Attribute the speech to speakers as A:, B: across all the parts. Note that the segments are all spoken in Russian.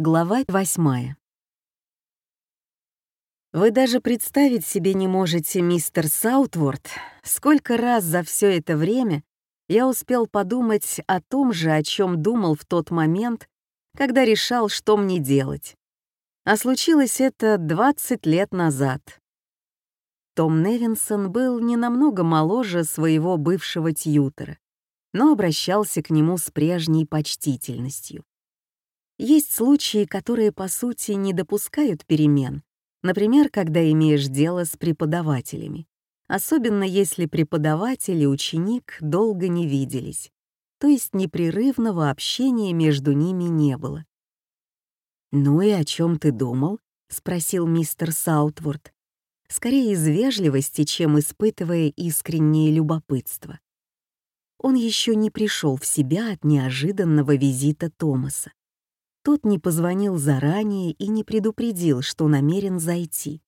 A: Глава восьмая. Вы даже представить себе не можете, мистер Саутворд, сколько раз за все это время я успел подумать о том же, о чем думал в тот момент, когда решал, что мне делать. А случилось это 20 лет назад. Том Невинсон был не намного моложе своего бывшего тьютера, но обращался к нему с прежней почтительностью. Есть случаи, которые, по сути, не допускают перемен, например, когда имеешь дело с преподавателями, особенно если преподаватель и ученик долго не виделись, то есть непрерывного общения между ними не было. «Ну и о чем ты думал?» — спросил мистер Саутворд, скорее из вежливости, чем испытывая искреннее любопытство. Он еще не пришел в себя от неожиданного визита Томаса. Тот не позвонил заранее и не предупредил, что намерен зайти.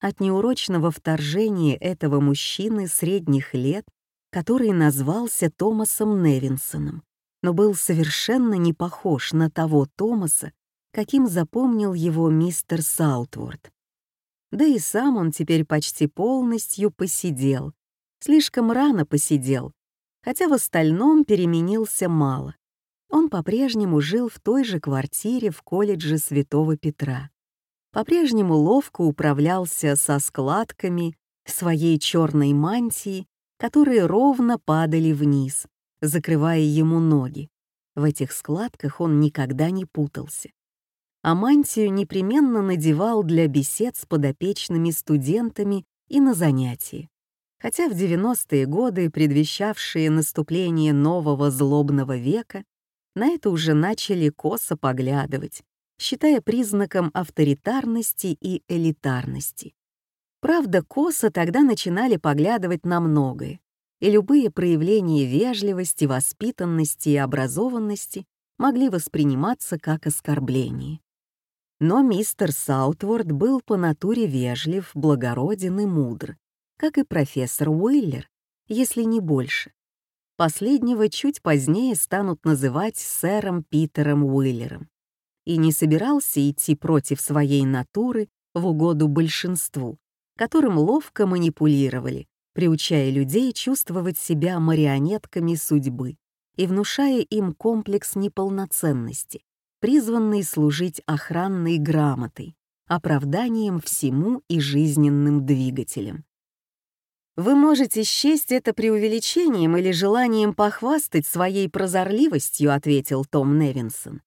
A: От неурочного вторжения этого мужчины средних лет, который назвался Томасом Невинсоном, но был совершенно не похож на того Томаса, каким запомнил его мистер Саутворд. Да и сам он теперь почти полностью посидел, слишком рано посидел, хотя в остальном переменился мало он по-прежнему жил в той же квартире в колледже Святого Петра. По-прежнему ловко управлялся со складками своей черной мантии, которые ровно падали вниз, закрывая ему ноги. В этих складках он никогда не путался. А мантию непременно надевал для бесед с подопечными студентами и на занятии. Хотя в 90-е годы, предвещавшие наступление нового злобного века, на это уже начали косо поглядывать, считая признаком авторитарности и элитарности. Правда, косо тогда начинали поглядывать на многое, и любые проявления вежливости, воспитанности и образованности могли восприниматься как оскорбление. Но мистер Саутворд был по натуре вежлив, благороден и мудр, как и профессор Уиллер, если не больше. Последнего чуть позднее станут называть сэром Питером Уиллером. И не собирался идти против своей натуры в угоду большинству, которым ловко манипулировали, приучая людей чувствовать себя марионетками судьбы и внушая им комплекс неполноценности, призванный служить охранной грамотой, оправданием всему и жизненным двигателем. Вы можете счесть это преувеличением или желанием похвастать своей прозорливостью, ответил Том Невинсон.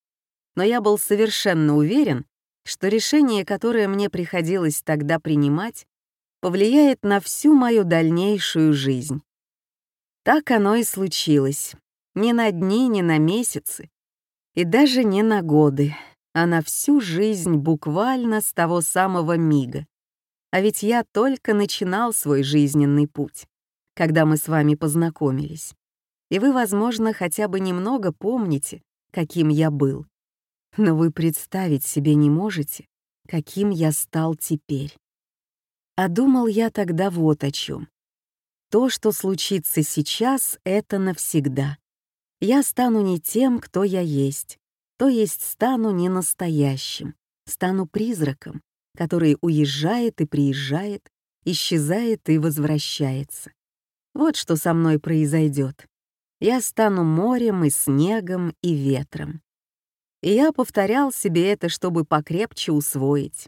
A: Но я был совершенно уверен, что решение, которое мне приходилось тогда принимать, повлияет на всю мою дальнейшую жизнь. Так оно и случилось. Не на дни, не на месяцы, и даже не на годы, а на всю жизнь буквально с того самого мига, а ведь я только начинал свой жизненный путь, когда мы с вами познакомились. И вы, возможно, хотя бы немного помните, каким я был. Но вы представить себе не можете, каким я стал теперь. А думал я тогда вот о чем. То, что случится сейчас, это навсегда. Я стану не тем, кто я есть, то есть стану не настоящим, стану призраком, который уезжает и приезжает, исчезает и возвращается. Вот что со мной произойдет. Я стану морем и снегом и ветром. И я повторял себе это, чтобы покрепче усвоить.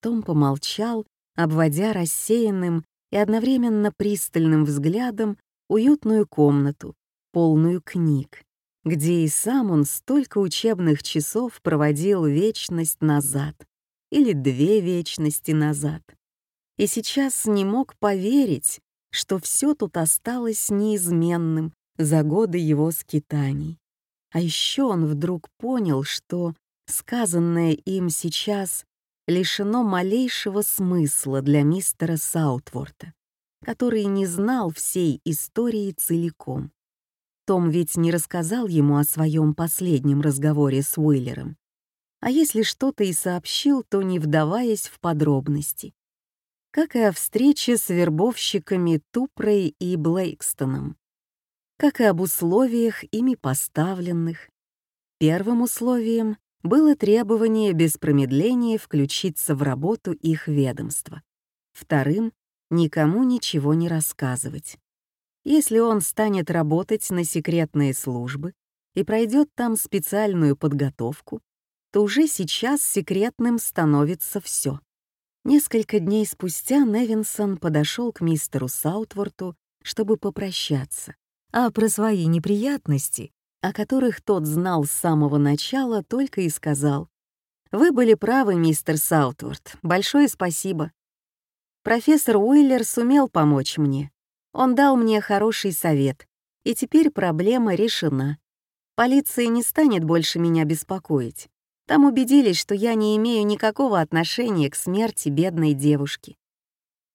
A: Том помолчал, обводя рассеянным и одновременно пристальным взглядом уютную комнату, полную книг, где и сам он столько учебных часов проводил вечность назад или две вечности назад. И сейчас не мог поверить, что все тут осталось неизменным за годы его скитаний. А еще он вдруг понял, что сказанное им сейчас лишено малейшего смысла для мистера Саутворта, который не знал всей истории целиком. Том ведь не рассказал ему о своем последнем разговоре с Уиллером а если что-то и сообщил, то не вдаваясь в подробности. Как и о встрече с вербовщиками Тупрой и Блейкстоном. Как и об условиях, ими поставленных. Первым условием было требование без промедления включиться в работу их ведомства. Вторым — никому ничего не рассказывать. Если он станет работать на секретные службы и пройдет там специальную подготовку, то уже сейчас секретным становится все. Несколько дней спустя Невинсон подошел к мистеру Саутворту, чтобы попрощаться, а про свои неприятности, о которых тот знал с самого начала, только и сказал. «Вы были правы, мистер Саутворт, большое спасибо. Профессор Уиллер сумел помочь мне. Он дал мне хороший совет, и теперь проблема решена. Полиция не станет больше меня беспокоить. Там убедились, что я не имею никакого отношения к смерти бедной девушки.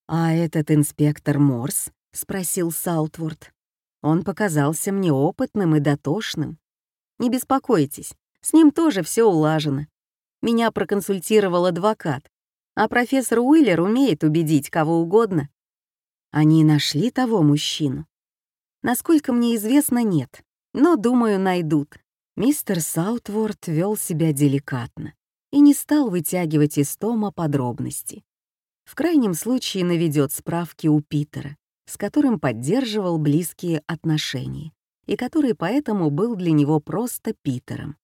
A: «А этот инспектор Морс?» — спросил Саутворд. «Он показался мне опытным и дотошным. Не беспокойтесь, с ним тоже все улажено. Меня проконсультировал адвокат, а профессор Уиллер умеет убедить кого угодно. Они нашли того мужчину. Насколько мне известно, нет, но, думаю, найдут. Мистер Саутворд вел себя деликатно и не стал вытягивать из Тома подробности. В крайнем случае наведет справки у Питера, с которым поддерживал близкие отношения и который поэтому был для него просто Питером.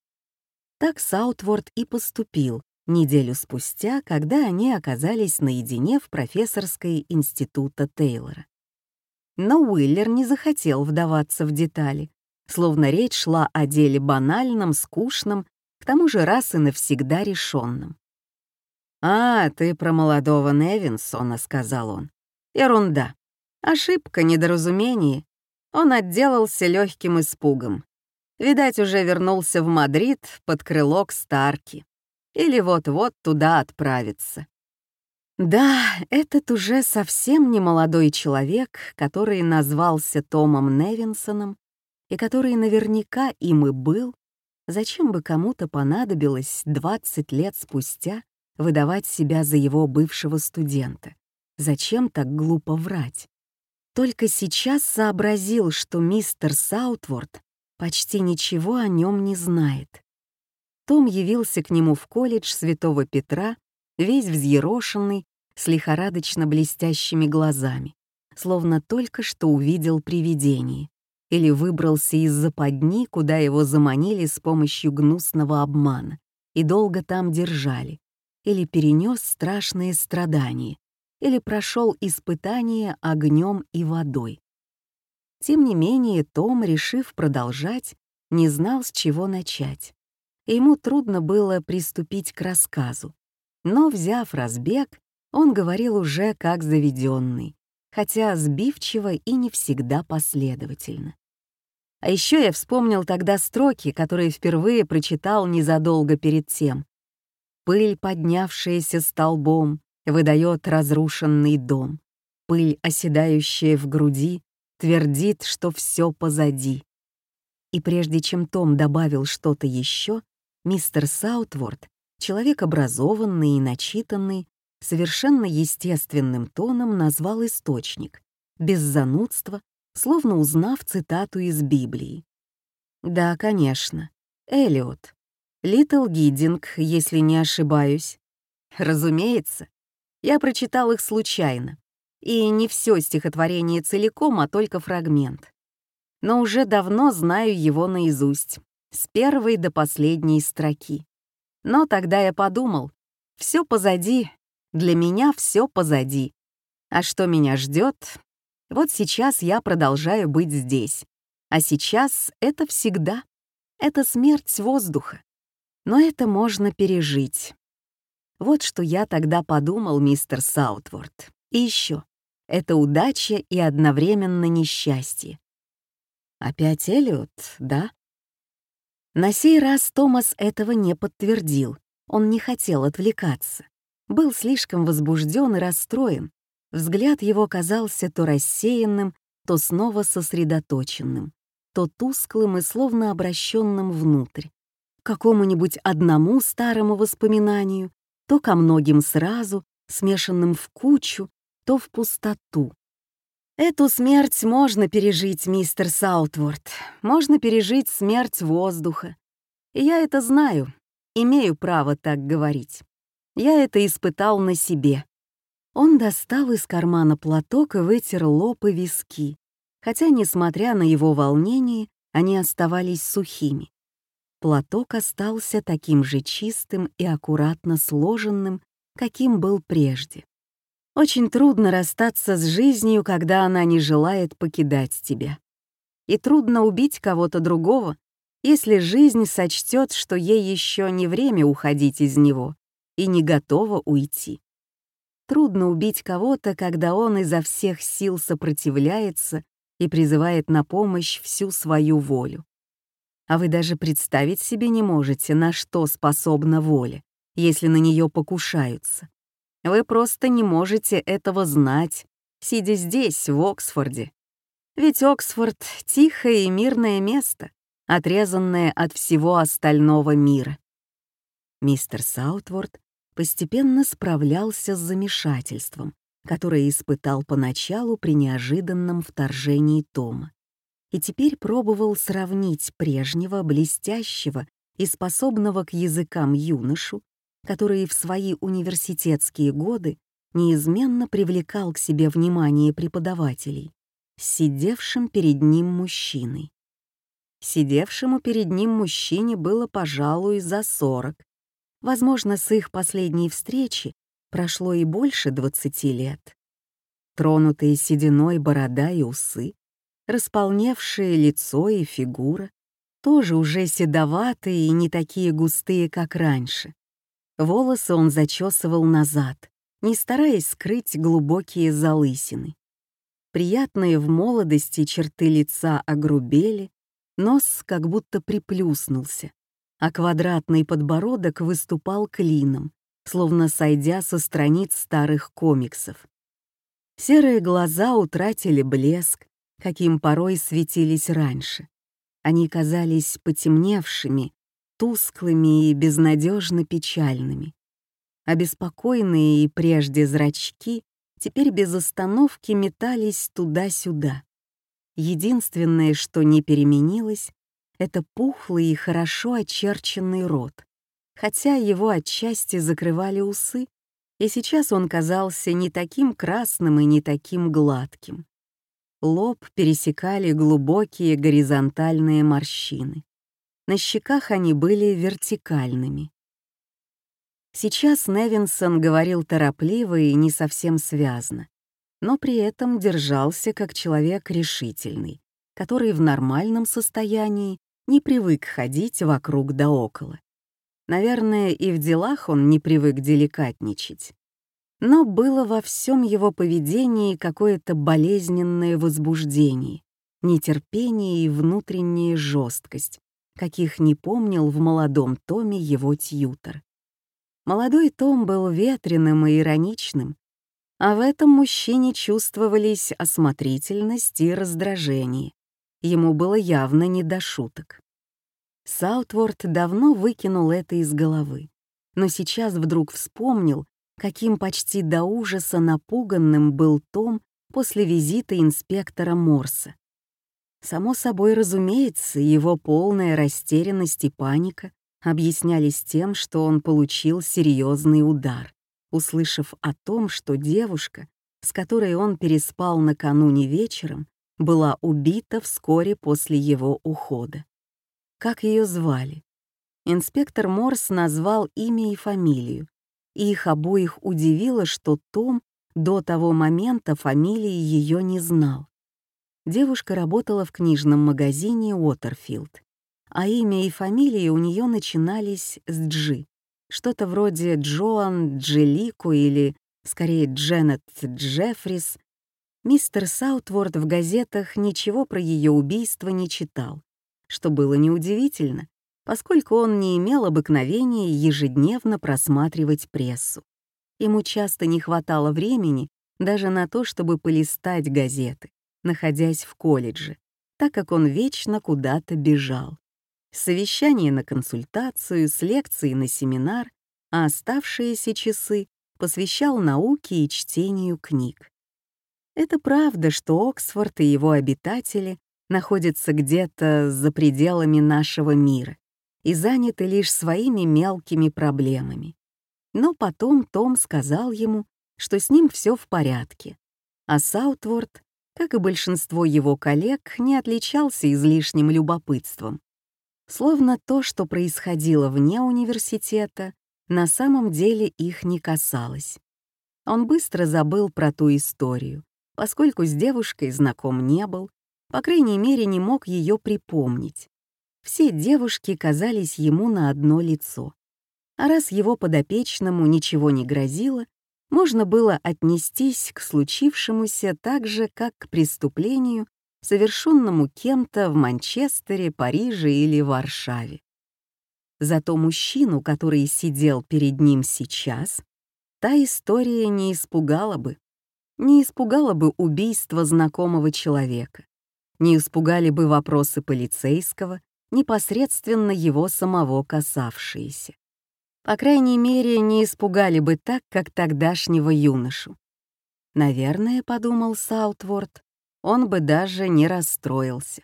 A: Так Саутворд и поступил неделю спустя, когда они оказались наедине в профессорской института Тейлора. Но Уиллер не захотел вдаваться в детали, словно речь шла о деле банальном, скучном, к тому же раз и навсегда решенном. «А, ты про молодого Невинсона», — сказал он. «Ерунда. Ошибка, недоразумение. Он отделался легким испугом. Видать, уже вернулся в Мадрид под крыло к Старки. Или вот-вот туда отправится. Да, этот уже совсем не молодой человек, который назвался Томом Невинсоном, и который наверняка им и был, зачем бы кому-то понадобилось 20 лет спустя выдавать себя за его бывшего студента? Зачем так глупо врать? Только сейчас сообразил, что мистер Саутворд почти ничего о нем не знает. Том явился к нему в колледж Святого Петра, весь взъерошенный, с лихорадочно блестящими глазами, словно только что увидел привидение или выбрался из западни, куда его заманили с помощью гнусного обмана и долго там держали, или перенес страшные страдания, или прошел испытание огнем и водой. Тем не менее, Том, решив продолжать, не знал, с чего начать. Ему трудно было приступить к рассказу, но, взяв разбег, он говорил уже как заведенный, хотя сбивчиво и не всегда последовательно. А еще я вспомнил тогда строки, которые впервые прочитал незадолго перед тем. «Пыль, поднявшаяся столбом, выдает разрушенный дом. Пыль, оседающая в груди, твердит, что все позади». И прежде чем Том добавил что-то еще, мистер Саутворд, человек образованный и начитанный, совершенно естественным тоном назвал источник, без занудства, словно узнав цитату из Библии. «Да, конечно. Элиот. Литл Гиддинг, если не ошибаюсь. Разумеется. Я прочитал их случайно. И не все стихотворение целиком, а только фрагмент. Но уже давно знаю его наизусть, с первой до последней строки. Но тогда я подумал, все позади, для меня все позади. А что меня ждет, вот сейчас я продолжаю быть здесь. А сейчас это всегда. Это смерть воздуха. Но это можно пережить. Вот что я тогда подумал, мистер Саутворд. И еще. Это удача и одновременно несчастье. Опять Эллиот, да? На сей раз Томас этого не подтвердил. Он не хотел отвлекаться. Был слишком возбужден и расстроен, Взгляд его казался то рассеянным, то снова сосредоточенным, то тусклым и словно обращенным внутрь, к какому-нибудь одному старому воспоминанию, то ко многим сразу, смешанным в кучу, то в пустоту. Эту смерть можно пережить, мистер Саутворд. Можно пережить смерть воздуха. И я это знаю. Имею право так говорить. Я это испытал на себе. Он достал из кармана платок и вытер лоб и виски, хотя, несмотря на его волнение, они оставались сухими. Платок остался таким же чистым и аккуратно сложенным, каким был прежде. Очень трудно расстаться с жизнью, когда она не желает покидать тебя. И трудно убить кого-то другого, если жизнь сочтет, что ей еще не время уходить из него и не готова уйти. Трудно убить кого-то, когда он изо всех сил сопротивляется и призывает на помощь всю свою волю. А вы даже представить себе не можете, на что способна воля, если на нее покушаются. Вы просто не можете этого знать, сидя здесь, в Оксфорде. Ведь Оксфорд — тихое и мирное место, отрезанное от всего остального мира. Мистер Саутворд постепенно справлялся с замешательством, которое испытал поначалу при неожиданном вторжении Тома, и теперь пробовал сравнить прежнего, блестящего и способного к языкам юношу, который в свои университетские годы неизменно привлекал к себе внимание преподавателей, сидевшим перед ним мужчиной. Сидевшему перед ним мужчине было, пожалуй, за сорок, Возможно, с их последней встречи прошло и больше двадцати лет. Тронутые сединой борода и усы, располневшее лицо и фигура, тоже уже седоватые и не такие густые, как раньше. Волосы он зачесывал назад, не стараясь скрыть глубокие залысины. Приятные в молодости черты лица огрубели, нос как будто приплюснулся, а квадратный подбородок выступал клином, словно сойдя со страниц старых комиксов. Серые глаза утратили блеск, каким порой светились раньше. Они казались потемневшими, тусклыми и безнадежно печальными. Обеспокоенные и прежде зрачки теперь без остановки метались туда-сюда. Единственное, что не переменилось, это пухлый и хорошо очерченный рот, хотя его отчасти закрывали усы, и сейчас он казался не таким красным и не таким гладким. Лоб пересекали глубокие горизонтальные морщины. На щеках они были вертикальными. Сейчас Невинсон говорил торопливо и не совсем связно, но при этом держался как человек решительный, который в нормальном состоянии не привык ходить вокруг да около. Наверное, и в делах он не привык деликатничать. Но было во всем его поведении какое-то болезненное возбуждение, нетерпение и внутренняя жесткость, каких не помнил в молодом Томе его тьютор. Молодой Том был ветреным и ироничным, а в этом мужчине чувствовались осмотрительность и раздражение, Ему было явно не до шуток. Саутворд давно выкинул это из головы, но сейчас вдруг вспомнил, каким почти до ужаса напуганным был Том после визита инспектора Морса. Само собой разумеется, его полная растерянность и паника объяснялись тем, что он получил серьезный удар, услышав о том, что девушка, с которой он переспал накануне вечером, была убита вскоре после его ухода. Как ее звали? Инспектор Морс назвал имя и фамилию, и их обоих удивило, что Том до того момента фамилии ее не знал. Девушка работала в книжном магазине Уотерфилд, а имя и фамилия у нее начинались с Джи, что-то вроде Джоан Джелико или, скорее, Дженнет Джеффрис Мистер Саутворд в газетах ничего про ее убийство не читал, что было неудивительно, поскольку он не имел обыкновения ежедневно просматривать прессу. Ему часто не хватало времени даже на то, чтобы полистать газеты, находясь в колледже, так как он вечно куда-то бежал. Совещание на консультацию, с лекцией на семинар, а оставшиеся часы посвящал науке и чтению книг. Это правда, что Оксфорд и его обитатели находятся где-то за пределами нашего мира и заняты лишь своими мелкими проблемами. Но потом Том сказал ему, что с ним все в порядке, а Саутворд, как и большинство его коллег, не отличался излишним любопытством. Словно то, что происходило вне университета, на самом деле их не касалось. Он быстро забыл про ту историю, поскольку с девушкой знаком не был, по крайней мере, не мог ее припомнить. Все девушки казались ему на одно лицо. А раз его подопечному ничего не грозило, можно было отнестись к случившемуся так же, как к преступлению, совершенному кем-то в Манчестере, Париже или Варшаве. Зато мужчину, который сидел перед ним сейчас, та история не испугала бы. Не испугала бы убийство знакомого человека. Не испугали бы вопросы полицейского, непосредственно его самого касавшиеся. По крайней мере, не испугали бы так, как тогдашнего юношу. Наверное, подумал Саутворд, он бы даже не расстроился.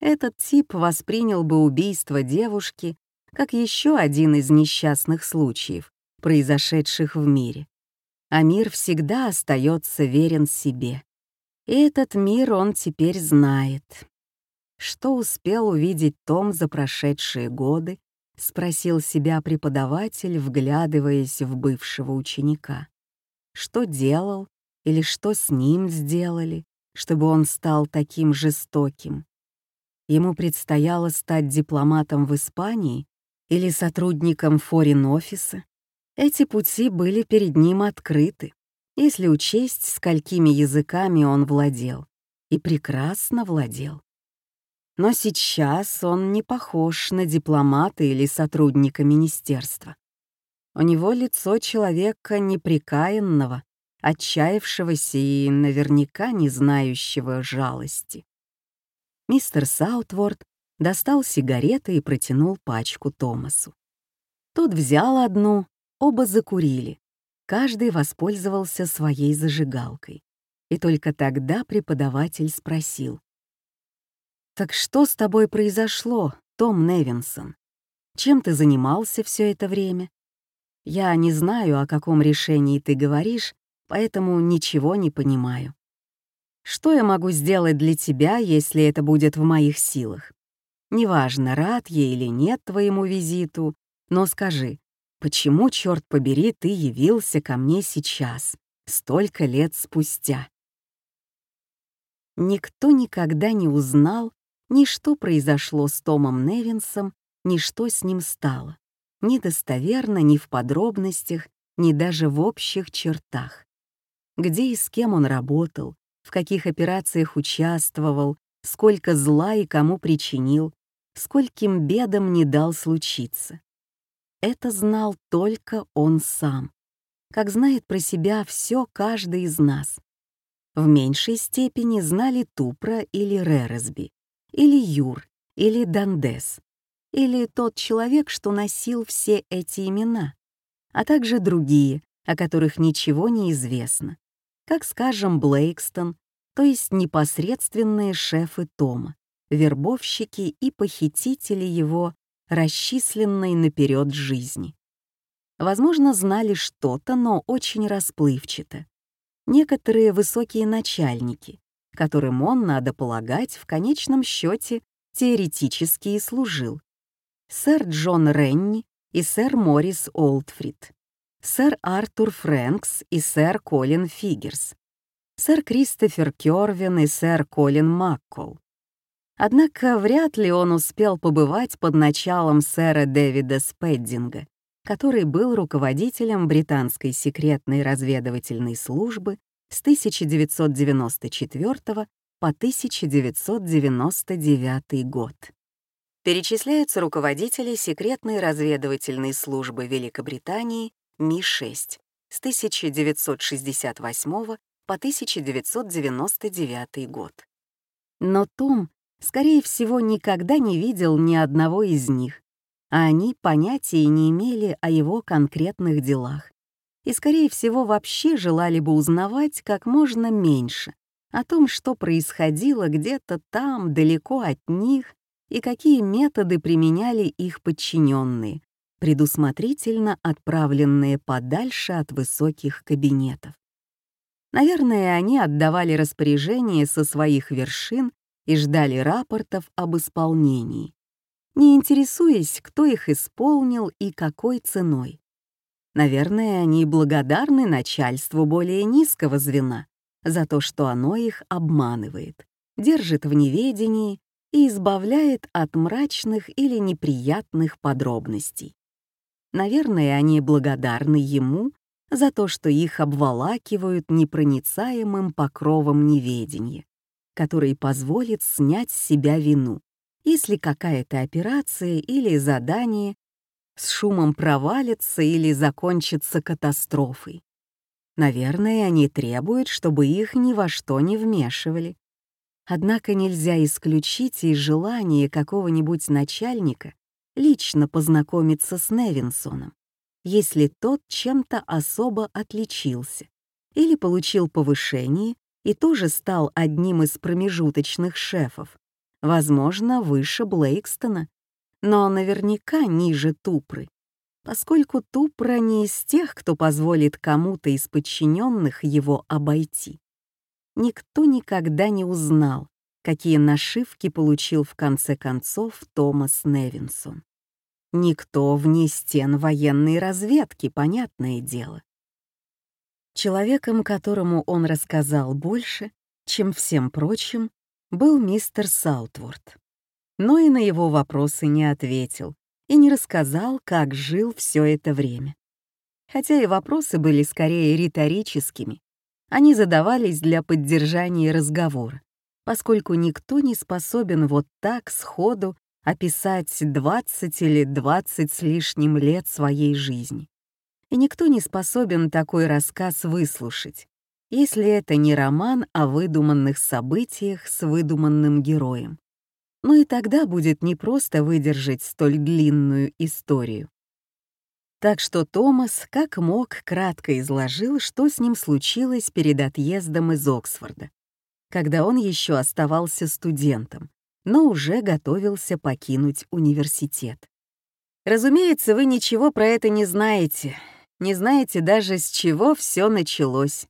A: Этот тип воспринял бы убийство девушки как еще один из несчастных случаев, произошедших в мире. А мир всегда остается верен себе. И этот мир он теперь знает. Что успел увидеть Том за прошедшие годы, — спросил себя преподаватель, вглядываясь в бывшего ученика. Что делал или что с ним сделали, чтобы он стал таким жестоким? Ему предстояло стать дипломатом в Испании или сотрудником форин-офиса. Эти пути были перед ним открыты, если учесть, сколькими языками он владел, и прекрасно владел. Но сейчас он не похож на дипломата или сотрудника министерства. У него лицо человека неприкаянного, отчаявшегося и наверняка не знающего жалости. Мистер Саутворд достал сигареты и протянул пачку Томасу. Тот взял одну, оба закурили. Каждый воспользовался своей зажигалкой. И только тогда преподаватель спросил. «Так что с тобой произошло, Том Невинсон? Чем ты занимался все это время? Я не знаю, о каком решении ты говоришь, поэтому ничего не понимаю. Что я могу сделать для тебя, если это будет в моих силах? Неважно, рад я или нет твоему визиту, но скажи, почему, черт побери, ты явился ко мне сейчас, столько лет спустя?» Никто никогда не узнал, ни что произошло с Томом Невинсом, ни что с ним стало. Ни достоверно, ни в подробностях, ни даже в общих чертах. Где и с кем он работал, в каких операциях участвовал, сколько зла и кому причинил, скольким бедам не дал случиться. Это знал только он сам, как знает про себя все каждый из нас. В меньшей степени знали Тупра или Рересби, или Юр, или Дандес, или тот человек, что носил все эти имена, а также другие, о которых ничего не известно, как, скажем, Блейкстон, то есть непосредственные шефы Тома, вербовщики и похитители его расчисленной наперед жизни. Возможно, знали что-то, но очень расплывчато. Некоторые высокие начальники, которым он, надо полагать, в конечном счете теоретически и служил. Сэр Джон Ренни и сэр Морис Олдфрид, сэр Артур Фрэнкс и сэр Колин Фигерс, сэр Кристофер Кёрвин и сэр Колин Маккол. Однако вряд ли он успел побывать под началом сэра Дэвида Спеддинга, который был руководителем британской секретной разведывательной службы с 1994 по 1999 год. Перечисляются руководители секретной разведывательной службы Великобритании Ми-6 с 1968 по 1999 год. Но Том, скорее всего, никогда не видел ни одного из них, а они понятия не имели о его конкретных делах и, скорее всего, вообще желали бы узнавать как можно меньше о том, что происходило где-то там, далеко от них, и какие методы применяли их подчиненные, предусмотрительно отправленные подальше от высоких кабинетов. Наверное, они отдавали распоряжения со своих вершин и ждали рапортов об исполнении, не интересуясь, кто их исполнил и какой ценой. Наверное, они благодарны начальству более низкого звена за то, что оно их обманывает, держит в неведении и избавляет от мрачных или неприятных подробностей. Наверное, они благодарны ему за то, что их обволакивают непроницаемым покровом неведения, который позволит снять с себя вину, если какая-то операция или задание с шумом провалится или закончится катастрофой. Наверное, они требуют, чтобы их ни во что не вмешивали. Однако нельзя исключить и желание какого-нибудь начальника лично познакомиться с Невинсоном, если тот чем-то особо отличился или получил повышение и тоже стал одним из промежуточных шефов, возможно, выше Блейкстона, но наверняка ниже Тупры, поскольку Тупра не из тех, кто позволит кому-то из подчиненных его обойти. Никто никогда не узнал, какие нашивки получил в конце концов Томас Невинсон. Никто вне стен военной разведки, понятное дело. Человеком, которому он рассказал больше, чем всем прочим, был мистер Саутворд. Но и на его вопросы не ответил и не рассказал, как жил все это время. Хотя и вопросы были скорее риторическими, они задавались для поддержания разговора поскольку никто не способен вот так сходу описать 20 или 20 с лишним лет своей жизни. И никто не способен такой рассказ выслушать, если это не роман о выдуманных событиях с выдуманным героем. Но и тогда будет непросто выдержать столь длинную историю. Так что Томас, как мог, кратко изложил, что с ним случилось перед отъездом из Оксфорда когда он еще оставался студентом, но уже готовился покинуть университет. Разумеется, вы ничего про это не знаете, не знаете даже, с чего все началось.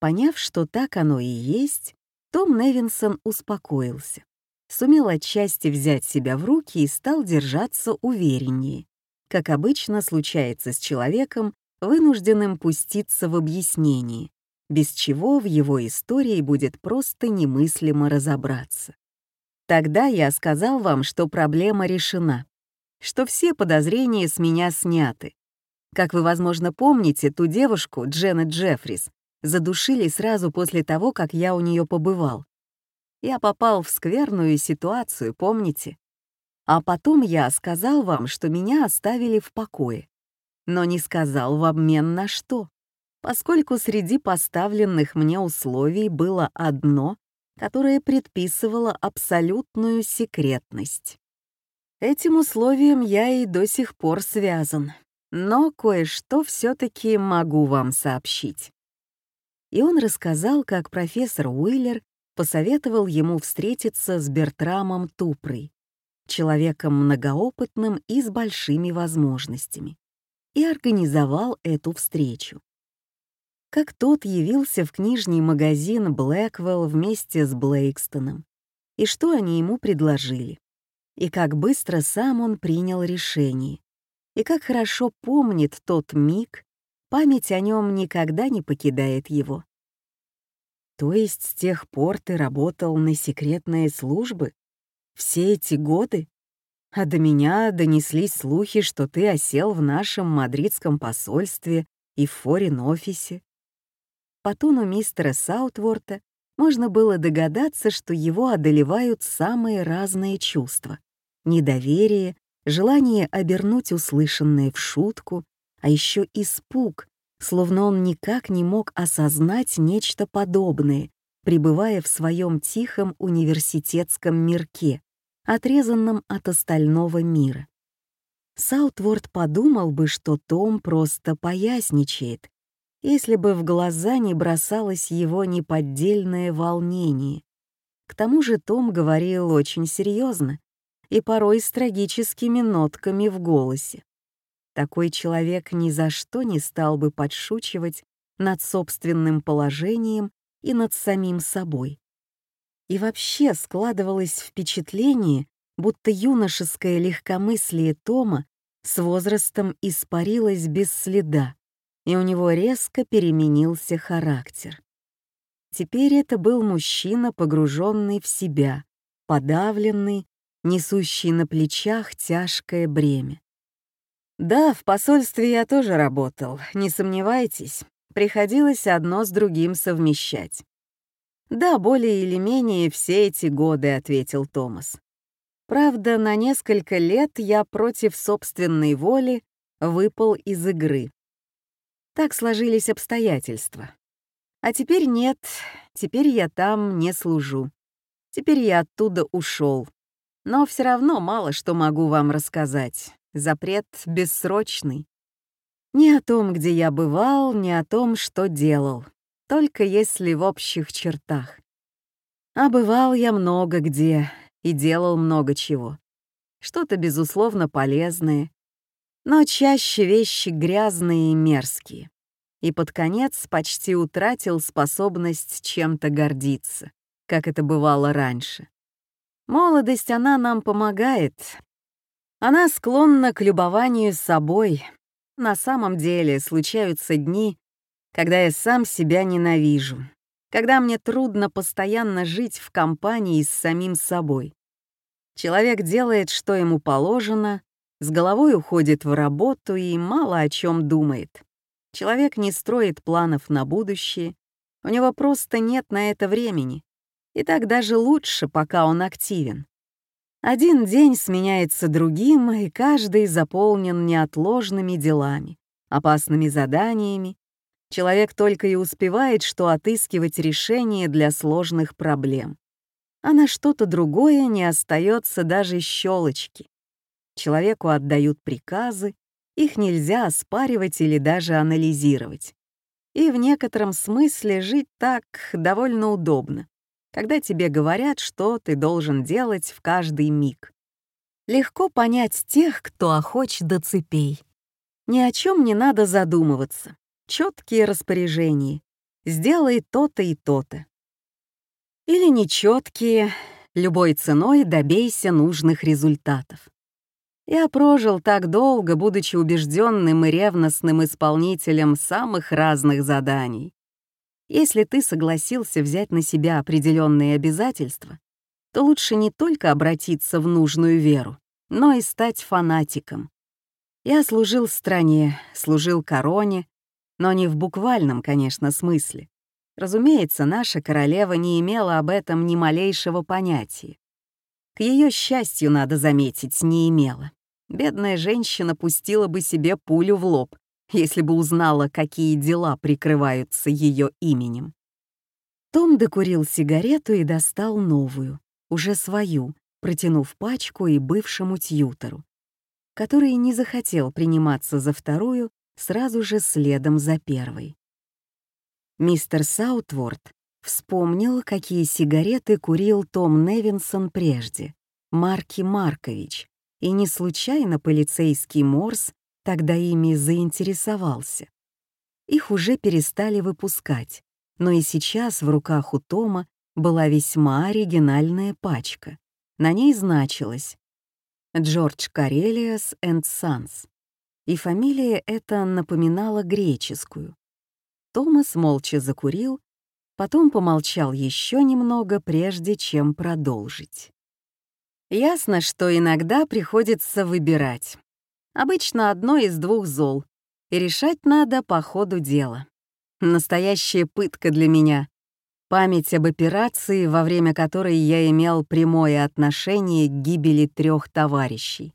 A: Поняв, что так оно и есть, том Невинсон успокоился, сумел отчасти взять себя в руки и стал держаться увереннее, как обычно случается с человеком, вынужденным пуститься в объяснение, без чего в его истории будет просто немыслимо разобраться. Тогда я сказал вам, что проблема решена, что все подозрения с меня сняты. Как вы, возможно, помните, ту девушку, Дженнет Джеффрис, задушили сразу после того, как я у нее побывал. Я попал в скверную ситуацию, помните? А потом я сказал вам, что меня оставили в покое. Но не сказал в обмен на что поскольку среди поставленных мне условий было одно, которое предписывало абсолютную секретность. Этим условием я и до сих пор связан, но кое-что все-таки могу вам сообщить. И он рассказал, как профессор Уиллер посоветовал ему встретиться с Бертрамом Тупрой, человеком многоопытным и с большими возможностями, и организовал эту встречу как тот явился в книжный магазин Блэквелл вместе с Блейкстоном, и что они ему предложили, и как быстро сам он принял решение, и как хорошо помнит тот миг, память о нем никогда не покидает его. То есть с тех пор ты работал на секретные службы? Все эти годы? А до меня донеслись слухи, что ты осел в нашем мадридском посольстве и в форин-офисе. По тону мистера Саутворта можно было догадаться, что его одолевают самые разные чувства. Недоверие, желание обернуть услышанное в шутку, а еще испуг, словно он никак не мог осознать нечто подобное, пребывая в своем тихом университетском мирке, отрезанном от остального мира. Саутворд подумал бы, что Том просто поясничает, если бы в глаза не бросалось его неподдельное волнение. К тому же Том говорил очень серьезно, и порой с трагическими нотками в голосе. Такой человек ни за что не стал бы подшучивать над собственным положением и над самим собой. И вообще складывалось впечатление, будто юношеское легкомыслие Тома с возрастом испарилось без следа, и у него резко переменился характер. Теперь это был мужчина, погруженный в себя, подавленный, несущий на плечах тяжкое бремя. Да, в посольстве я тоже работал, не сомневайтесь, приходилось одно с другим совмещать. «Да, более или менее все эти годы», — ответил Томас. Правда, на несколько лет я против собственной воли выпал из игры. Так сложились обстоятельства. А теперь нет, теперь я там не служу. Теперь я оттуда ушел. Но все равно мало что могу вам рассказать. Запрет бессрочный. Ни о том, где я бывал, ни о том, что делал. Только если в общих чертах. А бывал я много где, и делал много чего. Что-то, безусловно, полезное, но чаще вещи грязные и мерзкие. И под конец почти утратил способность чем-то гордиться, как это бывало раньше. Молодость, она нам помогает. Она склонна к любованию собой. На самом деле случаются дни, когда я сам себя ненавижу, когда мне трудно постоянно жить в компании с самим собой. Человек делает, что ему положено, с головой уходит в работу и мало о чем думает. Человек не строит планов на будущее, у него просто нет на это времени. И так даже лучше, пока он активен. Один день сменяется другим, и каждый заполнен неотложными делами, опасными заданиями, Человек только и успевает, что отыскивать решение для сложных проблем. А на что-то другое не остается даже щелочки. Человеку отдают приказы, их нельзя оспаривать или даже анализировать. И в некотором смысле жить так довольно удобно, когда тебе говорят, что ты должен делать в каждый миг. Легко понять тех, кто охоч до цепей. Ни о чем не надо задумываться четкие распоряжения. Сделай то-то и то-то. Или нечеткие, любой ценой добейся нужных результатов. Я прожил так долго, будучи убежденным и ревностным исполнителем самых разных заданий. Если ты согласился взять на себя определенные обязательства, то лучше не только обратиться в нужную веру, но и стать фанатиком. Я служил стране, служил короне, но не в буквальном, конечно, смысле. Разумеется, наша королева не имела об этом ни малейшего понятия. К ее счастью, надо заметить, не имела. Бедная женщина пустила бы себе пулю в лоб, если бы узнала, какие дела прикрываются ее именем. Том докурил сигарету и достал новую, уже свою, протянув пачку и бывшему тьютору, который не захотел приниматься за вторую сразу же следом за первой. Мистер Саутворд вспомнил, какие сигареты курил Том Невинсон прежде, Марки Маркович, и не случайно полицейский Морс тогда ими заинтересовался. Их уже перестали выпускать, но и сейчас в руках у Тома была весьма оригинальная пачка. На ней значилось «Джордж Карелиас энд Санс», и фамилия эта напоминала греческую. Томас молча закурил, потом помолчал еще немного, прежде чем продолжить. Ясно, что иногда приходится выбирать. Обычно одно из двух зол, и решать надо по ходу дела. Настоящая пытка для меня. Память об операции, во время которой я имел прямое отношение к гибели трех товарищей.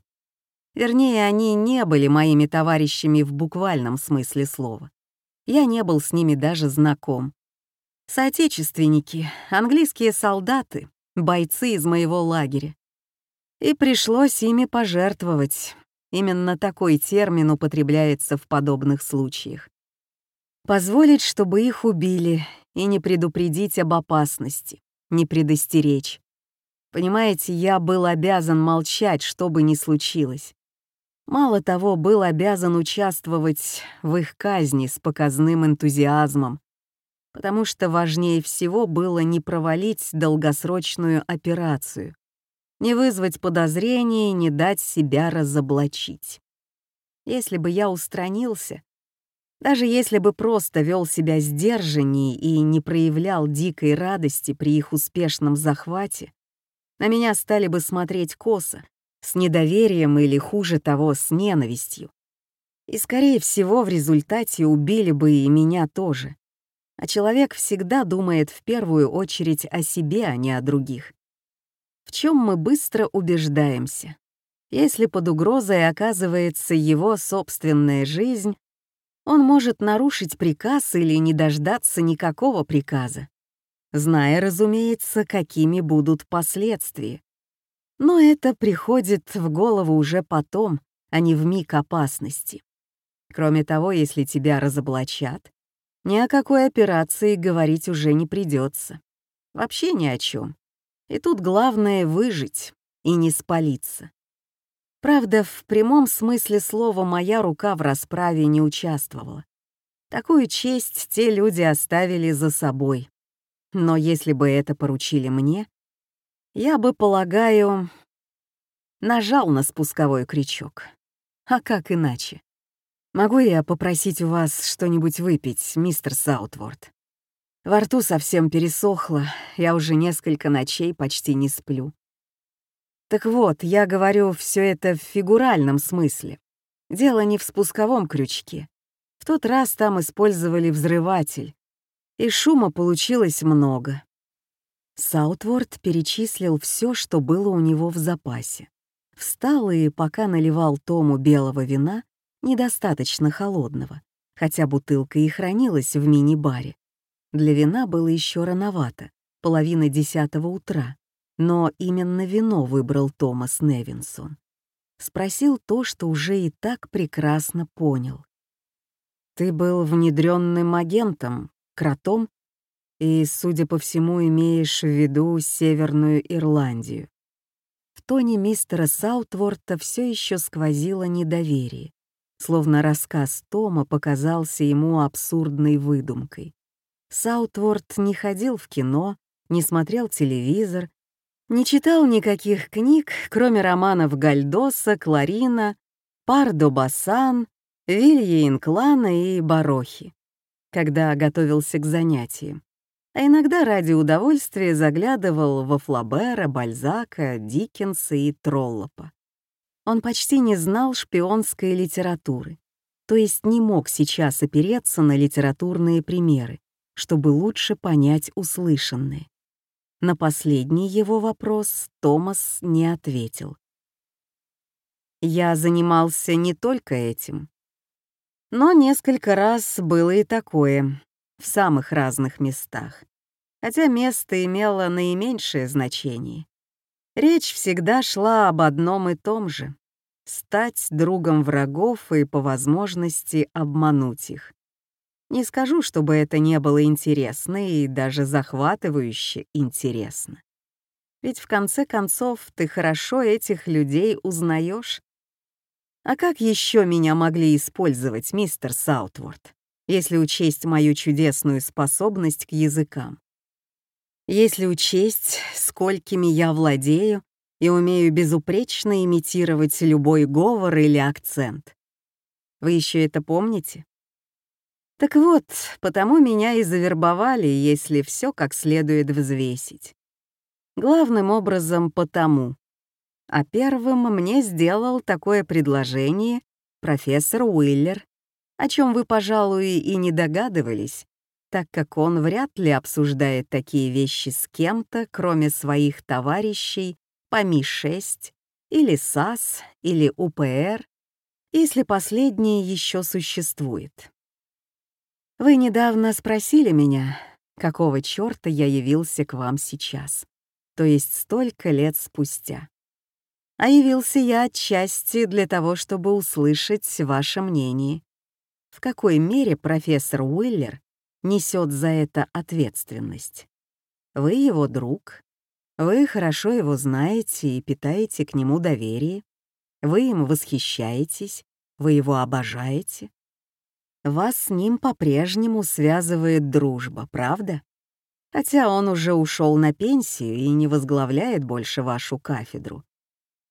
A: Вернее, они не были моими товарищами в буквальном смысле слова. Я не был с ними даже знаком. Соотечественники, английские солдаты, бойцы из моего лагеря. И пришлось ими пожертвовать. Именно такой термин употребляется в подобных случаях. Позволить, чтобы их убили, и не предупредить об опасности, не предостеречь. Понимаете, я был обязан молчать, что бы ни случилось. Мало того, был обязан участвовать в их казни с показным энтузиазмом, потому что важнее всего было не провалить долгосрочную операцию, не вызвать подозрений, не дать себя разоблачить. Если бы я устранился, даже если бы просто вел себя сдержанней и не проявлял дикой радости при их успешном захвате, на меня стали бы смотреть косо, с недоверием или, хуже того, с ненавистью. И, скорее всего, в результате убили бы и меня тоже. А человек всегда думает в первую очередь о себе, а не о других. В чем мы быстро убеждаемся. Если под угрозой оказывается его собственная жизнь, он может нарушить приказ или не дождаться никакого приказа, зная, разумеется, какими будут последствия. Но это приходит в голову уже потом, а не в миг опасности. Кроме того, если тебя разоблачат, ни о какой операции говорить уже не придется. Вообще ни о чем. И тут главное — выжить и не спалиться. Правда, в прямом смысле слова моя рука в расправе не участвовала. Такую честь те люди оставили за собой. Но если бы это поручили мне, я бы, полагаю, нажал на спусковой крючок. А как иначе? Могу я попросить у вас что-нибудь выпить, мистер Саутворд? Во рту совсем пересохло, я уже несколько ночей почти не сплю. Так вот, я говорю все это в фигуральном смысле. Дело не в спусковом крючке. В тот раз там использовали взрыватель, и шума получилось много. Саутворд перечислил все, что было у него в запасе. Встал и, пока наливал Тому белого вина, недостаточно холодного, хотя бутылка и хранилась в мини-баре. Для вина было еще рановато, половина десятого утра. Но именно вино выбрал Томас Невинсон. Спросил то, что уже и так прекрасно понял. «Ты был внедренным агентом, кротом, и, судя по всему, имеешь в виду Северную Ирландию». В тоне мистера Саутворта все еще сквозило недоверие, словно рассказ Тома показался ему абсурдной выдумкой. Саутворт не ходил в кино, не смотрел телевизор не читал никаких книг, кроме романов Гальдоса, Кларина, Пардо Басан, Вилья Инклана и Барохи, когда готовился к занятиям. А иногда ради удовольствия заглядывал во Флабера, Бальзака, Диккенса и Троллопа. Он почти не знал шпионской литературы, то есть не мог сейчас опереться на литературные примеры, чтобы лучше понять услышанное. На последний его вопрос Томас не ответил. Я занимался не только этим. Но несколько раз было и такое, в самых разных местах, хотя место имело наименьшее значение. Речь всегда шла об одном и том же — стать другом врагов и, по возможности, обмануть их. Не скажу, чтобы это не было интересно и даже захватывающе интересно. Ведь в конце концов ты хорошо этих людей узнаешь. А как еще меня могли использовать, мистер Саутворд, если учесть мою чудесную способность к языкам? Если учесть, сколькими я владею и умею безупречно имитировать любой говор или акцент. Вы еще это помните? Так вот, потому меня и завербовали, если все как следует взвесить. Главным образом потому. А первым мне сделал такое предложение профессор Уиллер, о чем вы, пожалуй, и не догадывались, так как он вряд ли обсуждает такие вещи с кем-то, кроме своих товарищей по Ми-6 или САС или УПР, если последнее еще существует. Вы недавно спросили меня, какого чёрта я явился к вам сейчас, то есть столько лет спустя. А явился я отчасти для того, чтобы услышать ваше мнение. В какой мере профессор Уиллер несет за это ответственность? Вы его друг. Вы хорошо его знаете и питаете к нему доверие. Вы им восхищаетесь, вы его обожаете. Вас с ним по-прежнему связывает дружба, правда? Хотя он уже ушел на пенсию и не возглавляет больше вашу кафедру.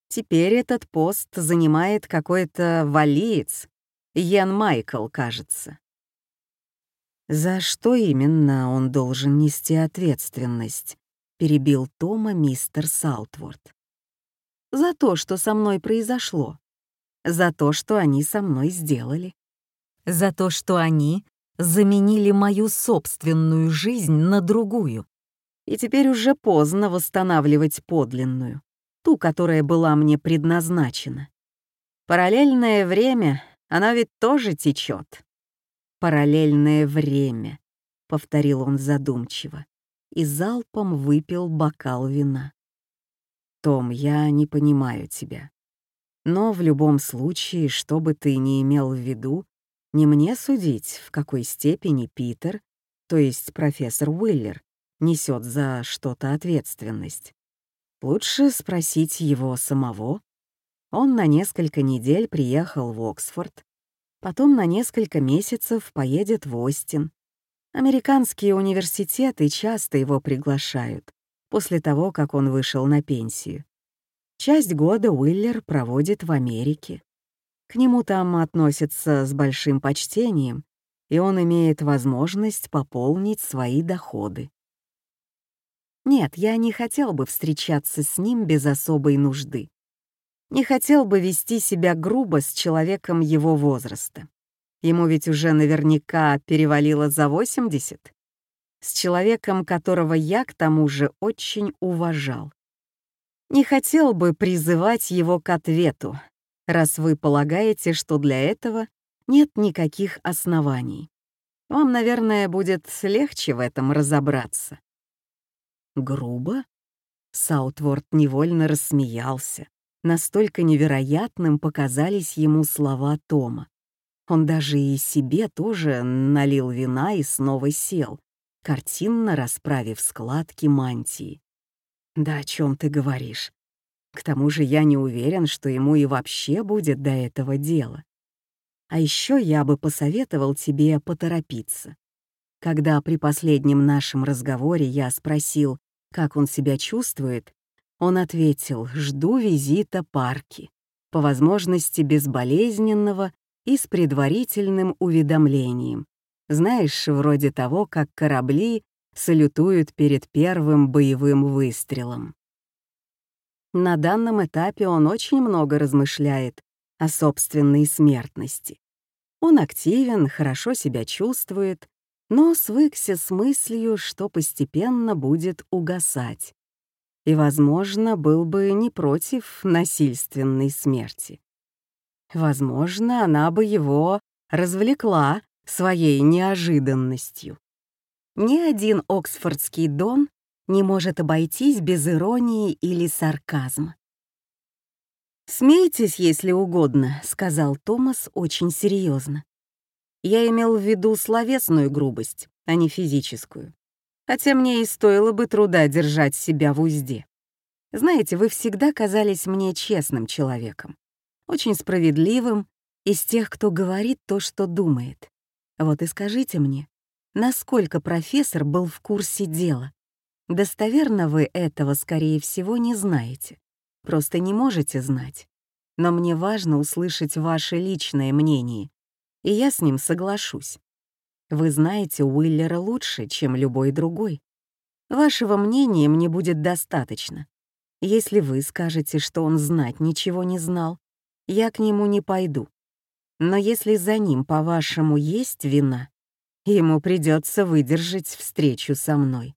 A: Теперь этот пост занимает какой-то валиец, Йен Майкл, кажется. «За что именно он должен нести ответственность?» — перебил Тома мистер Саутворд. «За то, что со мной произошло. За то, что они со мной сделали. За то, что они заменили мою собственную жизнь на другую. И теперь уже поздно восстанавливать подлинную, ту, которая была мне предназначена. Параллельное время, оно ведь тоже течет параллельное время», — повторил он задумчиво и залпом выпил бокал вина. «Том, я не понимаю тебя. Но в любом случае, что бы ты ни имел в виду, не мне судить, в какой степени Питер, то есть профессор Уиллер, несет за что-то ответственность. Лучше спросить его самого. Он на несколько недель приехал в Оксфорд, Потом на несколько месяцев поедет в Остин. Американские университеты часто его приглашают после того, как он вышел на пенсию. Часть года Уиллер проводит в Америке. К нему там относятся с большим почтением, и он имеет возможность пополнить свои доходы. Нет, я не хотел бы встречаться с ним без особой нужды не хотел бы вести себя грубо с человеком его возраста. Ему ведь уже наверняка перевалило за 80. С человеком, которого я, к тому же, очень уважал. Не хотел бы призывать его к ответу, раз вы полагаете, что для этого нет никаких оснований. Вам, наверное, будет легче в этом разобраться. Грубо? Саутворд невольно рассмеялся. Настолько невероятным показались ему слова Тома. Он даже и себе тоже налил вина и снова сел, картинно расправив складки мантии. «Да о чем ты говоришь? К тому же я не уверен, что ему и вообще будет до этого дела. А еще я бы посоветовал тебе поторопиться. Когда при последнем нашем разговоре я спросил, как он себя чувствует, он ответил «Жду визита парки», по возможности безболезненного и с предварительным уведомлением. Знаешь, вроде того, как корабли салютуют перед первым боевым выстрелом. На данном этапе он очень много размышляет о собственной смертности. Он активен, хорошо себя чувствует, но свыкся с мыслью, что постепенно будет угасать и, возможно, был бы не против насильственной смерти. Возможно, она бы его развлекла своей неожиданностью. Ни один оксфордский дон не может обойтись без иронии или сарказма. «Смейтесь, если угодно», — сказал Томас очень серьезно. «Я имел в виду словесную грубость, а не физическую хотя мне и стоило бы труда держать себя в узде. Знаете, вы всегда казались мне честным человеком, очень справедливым, из тех, кто говорит то, что думает. Вот и скажите мне, насколько профессор был в курсе дела? Достоверно вы этого, скорее всего, не знаете. Просто не можете знать. Но мне важно услышать ваше личное мнение, и я с ним соглашусь. Вы знаете Уиллера лучше, чем любой другой. Вашего мнения мне будет достаточно. Если вы скажете, что он знать ничего не знал, я к нему не пойду. Но если за ним, по-вашему, есть вина, ему придется выдержать встречу со мной.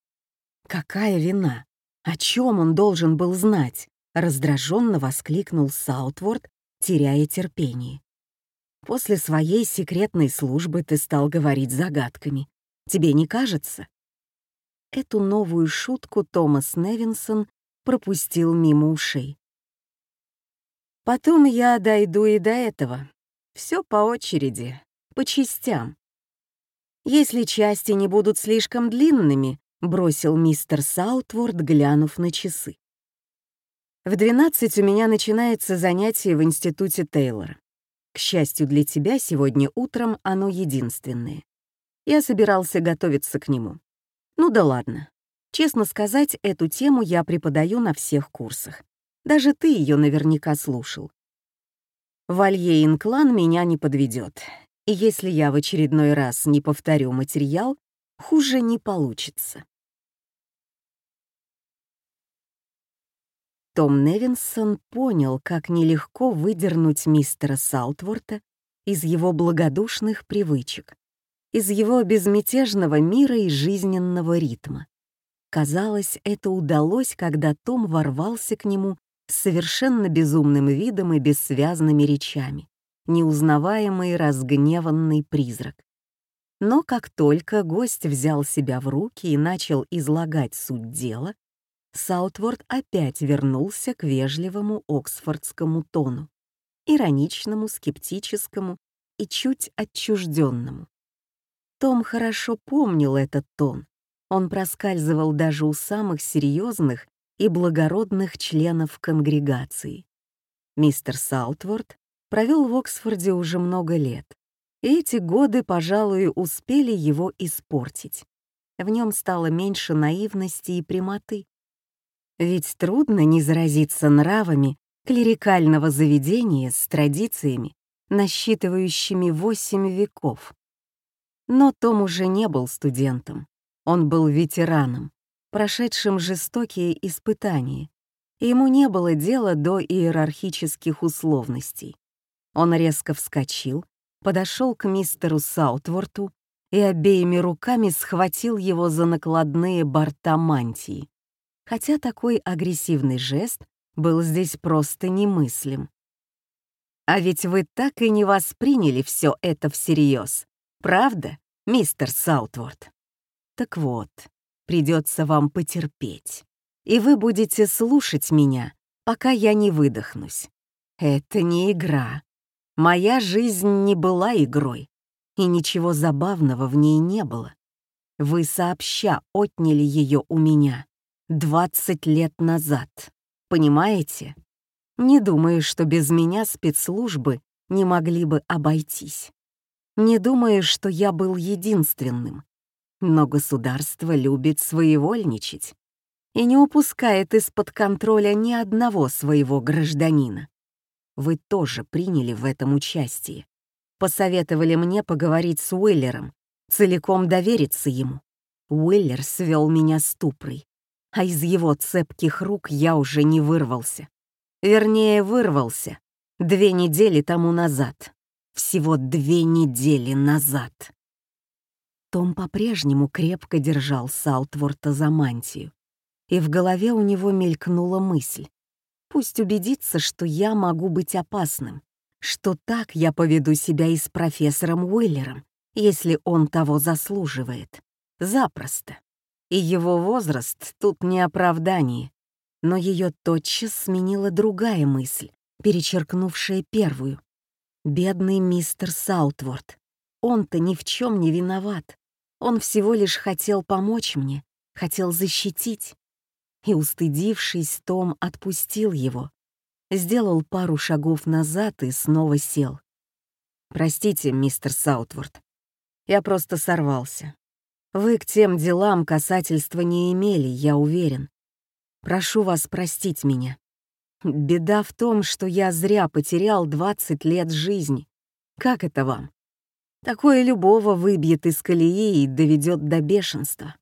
A: Какая вина? О чем он должен был знать? Раздраженно воскликнул Саутворд, теряя терпение. После своей секретной службы ты стал говорить загадками. Тебе не кажется?» Эту новую шутку Томас Невинсон пропустил мимо ушей. «Потом я дойду и до этого. Все по очереди, по частям. Если части не будут слишком длинными, бросил мистер Саутворд, глянув на часы. В 12 у меня начинается занятие в институте Тейлора. К счастью для тебя, сегодня утром оно единственное. Я собирался готовиться к нему. Ну да ладно. Честно сказать, эту тему я преподаю на всех курсах. Даже ты ее наверняка слушал. Валье Инклан меня не подведет. И если я в очередной раз не повторю материал, хуже не получится. Том Невинсон понял, как нелегко выдернуть мистера Салтворта из его благодушных привычек, из его безмятежного мира и жизненного ритма. Казалось, это удалось, когда Том ворвался к нему с совершенно безумным видом и бессвязными речами, неузнаваемый разгневанный призрак. Но как только гость взял себя в руки и начал излагать суть дела, Саутворд опять вернулся к вежливому оксфордскому тону, ироничному, скептическому и чуть отчужденному. Том хорошо помнил этот тон. Он проскальзывал даже у самых серьезных и благородных членов конгрегации. Мистер Саутворд провел в Оксфорде уже много лет, и эти годы, пожалуй, успели его испортить. В нем стало меньше наивности и прямоты, ведь трудно не заразиться нравами клерикального заведения с традициями, насчитывающими восемь веков. Но Том уже не был студентом. Он был ветераном, прошедшим жестокие испытания. Ему не было дела до иерархических условностей. Он резко вскочил, подошел к мистеру Саутворту и обеими руками схватил его за накладные борта мантии хотя такой агрессивный жест был здесь просто немыслим. А ведь вы так и не восприняли все это всерьез, правда, мистер Саутворд? Так вот, придется вам потерпеть, и вы будете слушать меня, пока я не выдохнусь. Это не игра. Моя жизнь не была игрой, и ничего забавного в ней не было. Вы сообща отняли ее у меня. 20 лет назад. Понимаете? Не думаю, что без меня спецслужбы не могли бы обойтись. Не думаю, что я был единственным. Но государство любит своевольничать и не упускает из-под контроля ни одного своего гражданина. Вы тоже приняли в этом участие. Посоветовали мне поговорить с Уиллером, целиком довериться ему. Уиллер свел меня с Тупрой а из его цепких рук я уже не вырвался. Вернее, вырвался две недели тому назад. Всего две недели назад. Том по-прежнему крепко держал Саутворта за мантию, и в голове у него мелькнула мысль. Пусть убедится, что я могу быть опасным, что так я поведу себя и с профессором Уиллером, если он того заслуживает. Запросто и его возраст тут не оправдание. Но ее тотчас сменила другая мысль, перечеркнувшая первую. Бедный мистер Саутворд. Он-то ни в чем не виноват. Он всего лишь хотел помочь мне, хотел защитить. И, устыдившись, Том отпустил его. Сделал пару шагов назад и снова сел. «Простите, мистер Саутворд. Я просто сорвался. Вы к тем делам касательства не имели, я уверен. Прошу вас простить меня. Беда в том, что я зря потерял 20 лет жизни. Как это вам? Такое любого выбьет из колеи и доведет до бешенства.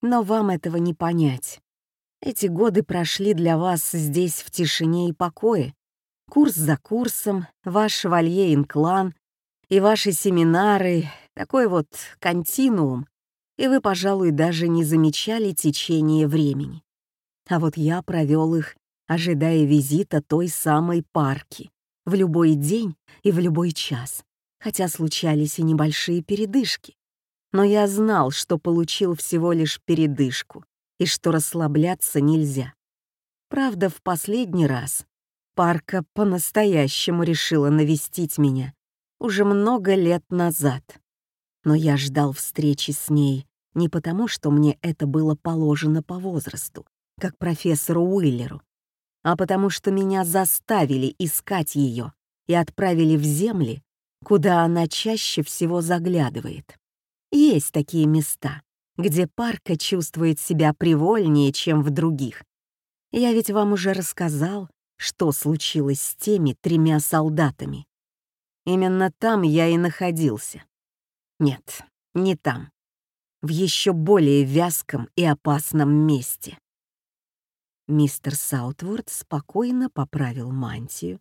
A: Но вам этого не понять. Эти годы прошли для вас здесь в тишине и покое. Курс за курсом, ваш шевалье инклан и ваши семинары, такой вот континуум, и вы, пожалуй, даже не замечали течение времени. А вот я провел их, ожидая визита той самой парки, в любой день и в любой час, хотя случались и небольшие передышки. Но я знал, что получил всего лишь передышку и что расслабляться нельзя. Правда, в последний раз парка по-настоящему решила навестить меня уже много лет назад но я ждал встречи с ней Не потому, что мне это было положено по возрасту, как профессору Уиллеру, а потому что меня заставили искать ее и отправили в земли, куда она чаще всего заглядывает. Есть такие места, где парка чувствует себя привольнее, чем в других. Я ведь вам уже рассказал, что случилось с теми тремя солдатами. Именно там я и находился. Нет, не там. В еще более вязком и опасном месте. Мистер Саутворд спокойно поправил мантию,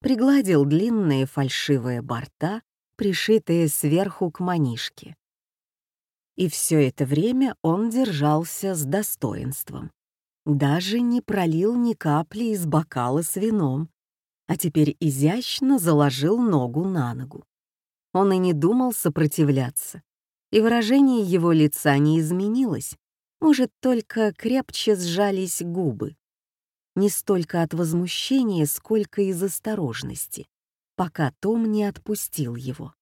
A: пригладил длинные фальшивые борта, пришитые сверху к манишке. И все это время он держался с достоинством. Даже не пролил ни капли из бокала с вином, а теперь изящно заложил ногу на ногу. Он и не думал сопротивляться, и выражение его лица не изменилось, может, только крепче сжались губы. Не столько от возмущения, сколько из осторожности, пока Том не отпустил его.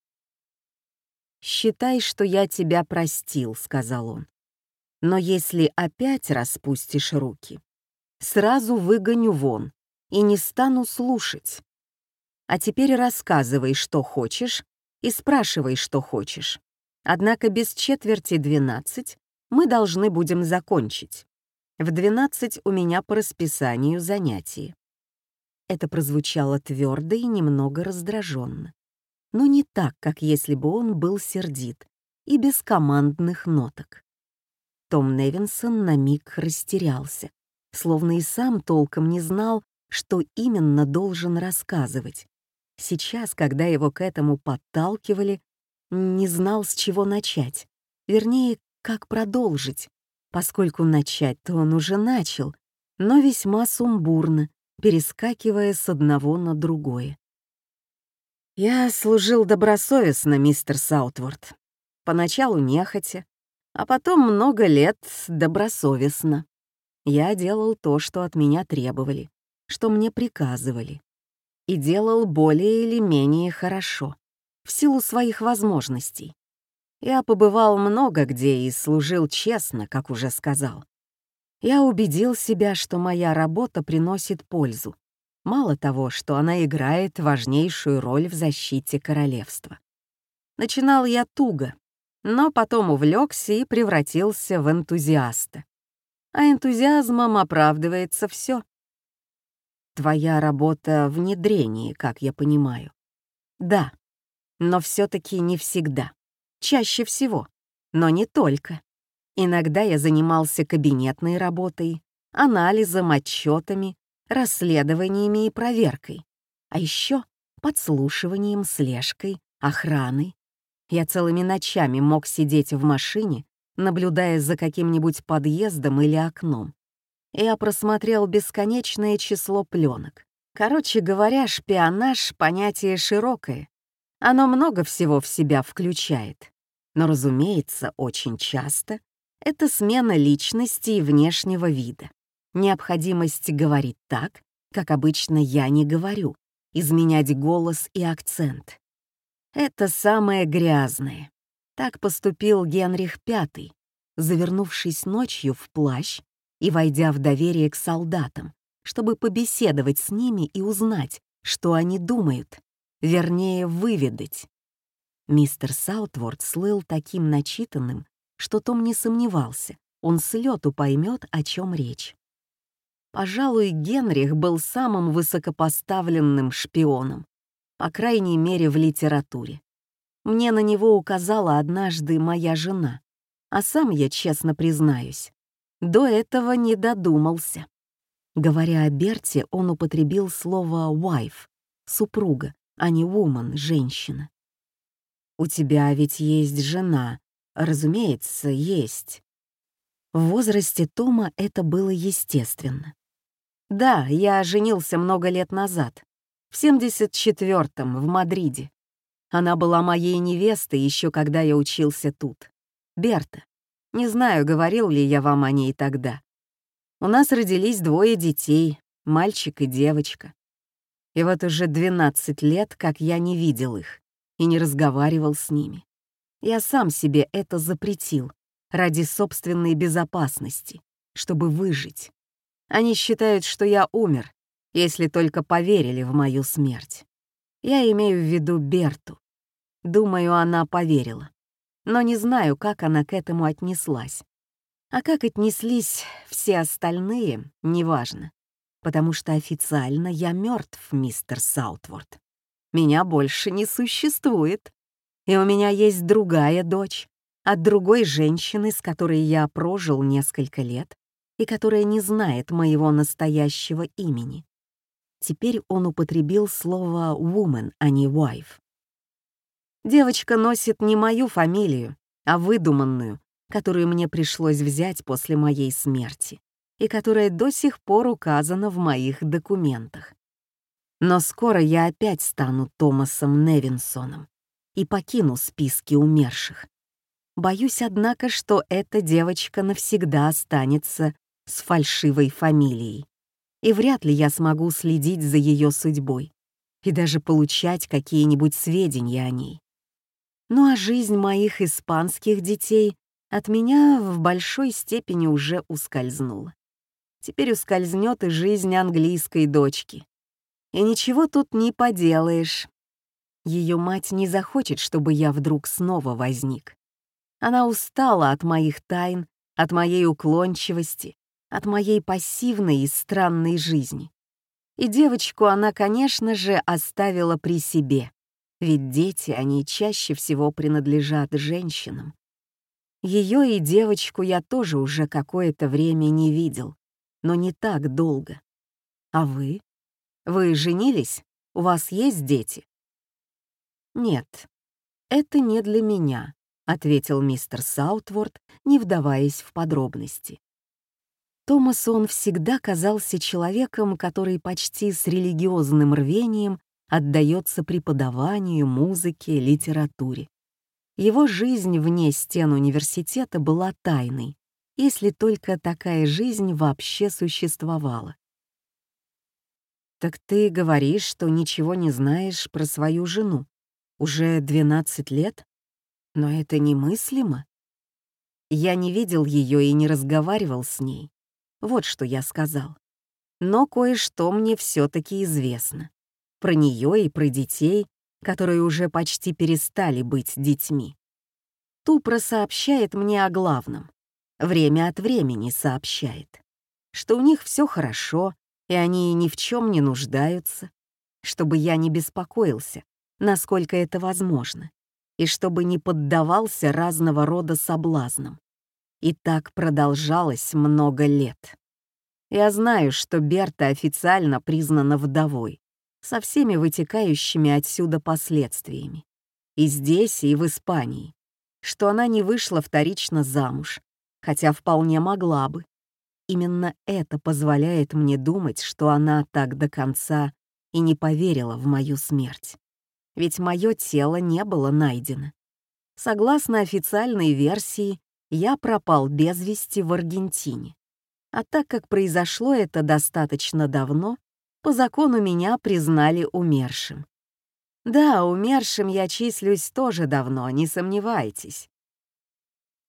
A: «Считай, что я тебя простил», — сказал он. «Но если опять распустишь руки, сразу выгоню вон и не стану слушать. А теперь рассказывай, что хочешь, и спрашивай, что хочешь. Однако без четверти двенадцать мы должны будем закончить. В двенадцать у меня по расписанию занятия. Это прозвучало твердо и немного раздраженно. Но не так, как если бы он был сердит и без командных ноток. Том Невинсон на миг растерялся, словно и сам толком не знал, что именно должен рассказывать. Сейчас, когда его к этому подталкивали, не знал, с чего начать. Вернее, как продолжить, поскольку начать-то он уже начал, но весьма сумбурно, перескакивая с одного на другое. «Я служил добросовестно, мистер Саутворд. Поначалу нехотя, а потом много лет добросовестно. Я делал то, что от меня требовали, что мне приказывали. И делал более или менее хорошо, в силу своих возможностей. Я побывал много где и служил честно, как уже сказал. Я убедил себя, что моя работа приносит пользу. Мало того, что она играет важнейшую роль в защите королевства. Начинал я туго, но потом увлекся и превратился в энтузиаста. А энтузиазмом оправдывается все. Твоя работа — внедрение, как я понимаю. Да, но все таки не всегда. Чаще всего, но не только. Иногда я занимался кабинетной работой, анализом, отчетами, расследованиями и проверкой. А еще подслушиванием, слежкой, охраной. Я целыми ночами мог сидеть в машине, наблюдая за каким-нибудь подъездом или окном. Я просмотрел бесконечное число пленок. Короче говоря, шпионаж — понятие широкое. Оно много всего в себя включает. Но, разумеется, очень часто это смена личности и внешнего вида. Необходимость говорить так, как обычно я не говорю, изменять голос и акцент. Это самое грязное. Так поступил Генрих V, завернувшись ночью в плащ и войдя в доверие к солдатам, чтобы побеседовать с ними и узнать, что они думают вернее, выведать. Мистер Саутворд слыл таким начитанным, что Том не сомневался, он с лету поймет, о чем речь. Пожалуй, Генрих был самым высокопоставленным шпионом, по крайней мере, в литературе. Мне на него указала однажды моя жена, а сам я, честно признаюсь, до этого не додумался. Говоря о Берте, он употребил слово «wife» — «супруга», а не woman — женщина. У тебя ведь есть жена. Разумеется, есть. В возрасте Тома это было естественно. Да, я женился много лет назад, в 74-м, в Мадриде. Она была моей невестой еще когда я учился тут. Берта. Не знаю, говорил ли я вам о ней тогда. У нас родились двое детей, мальчик и девочка. И вот уже 12 лет, как я не видел их и не разговаривал с ними. Я сам себе это запретил, ради собственной безопасности, чтобы выжить. Они считают, что я умер, если только поверили в мою смерть. Я имею в виду Берту. Думаю, она поверила. Но не знаю, как она к этому отнеслась. А как отнеслись все остальные, неважно. Потому что официально я мертв, мистер Саутворд. Меня больше не существует. И у меня есть другая дочь от другой женщины, с которой я прожил несколько лет и которая не знает моего настоящего имени. Теперь он употребил слово «woman», а не «wife». Девочка носит не мою фамилию, а выдуманную, которую мне пришлось взять после моей смерти и которая до сих пор указана в моих документах. Но скоро я опять стану Томасом Невинсоном и покину списки умерших. Боюсь, однако, что эта девочка навсегда останется с фальшивой фамилией и вряд ли я смогу следить за ее судьбой и даже получать какие-нибудь сведения о ней. Ну а жизнь моих испанских детей от меня в большой степени уже ускользнула. Теперь ускользнет и жизнь английской дочки. И ничего тут не поделаешь. Ее мать не захочет, чтобы я вдруг снова возник. Она устала от моих тайн, от моей уклончивости, от моей пассивной и странной жизни. И девочку она, конечно же, оставила при себе, ведь дети, они чаще всего принадлежат женщинам. Ее и девочку я тоже уже какое-то время не видел, но не так долго. А вы? Вы женились? У вас есть дети? Нет, это не для меня, ответил мистер Саутворд, не вдаваясь в подробности. Томасу он всегда казался человеком, который почти с религиозным рвением отдается преподаванию, музыке, литературе. Его жизнь вне стен университета была тайной, если только такая жизнь вообще существовала. «Так ты говоришь, что ничего не знаешь про свою жену. Уже 12 лет? Но это немыслимо. Я не видел ее и не разговаривал с ней. Вот что я сказал. Но кое-что мне все-таки известно. Про нее и про детей, которые уже почти перестали быть детьми. Тупро сообщает мне о главном. Время от времени сообщает. Что у них все хорошо, и они ни в чем не нуждаются. Чтобы я не беспокоился, насколько это возможно. И чтобы не поддавался разного рода соблазнам. И так продолжалось много лет. Я знаю, что Берта официально признана вдовой, со всеми вытекающими отсюда последствиями. И здесь, и в Испании. Что она не вышла вторично замуж, хотя вполне могла бы. Именно это позволяет мне думать, что она так до конца и не поверила в мою смерть. Ведь мое тело не было найдено. Согласно официальной версии, я пропал без вести в Аргентине. А так как произошло это достаточно давно, по закону меня признали умершим. Да, умершим я числюсь тоже давно, не сомневайтесь.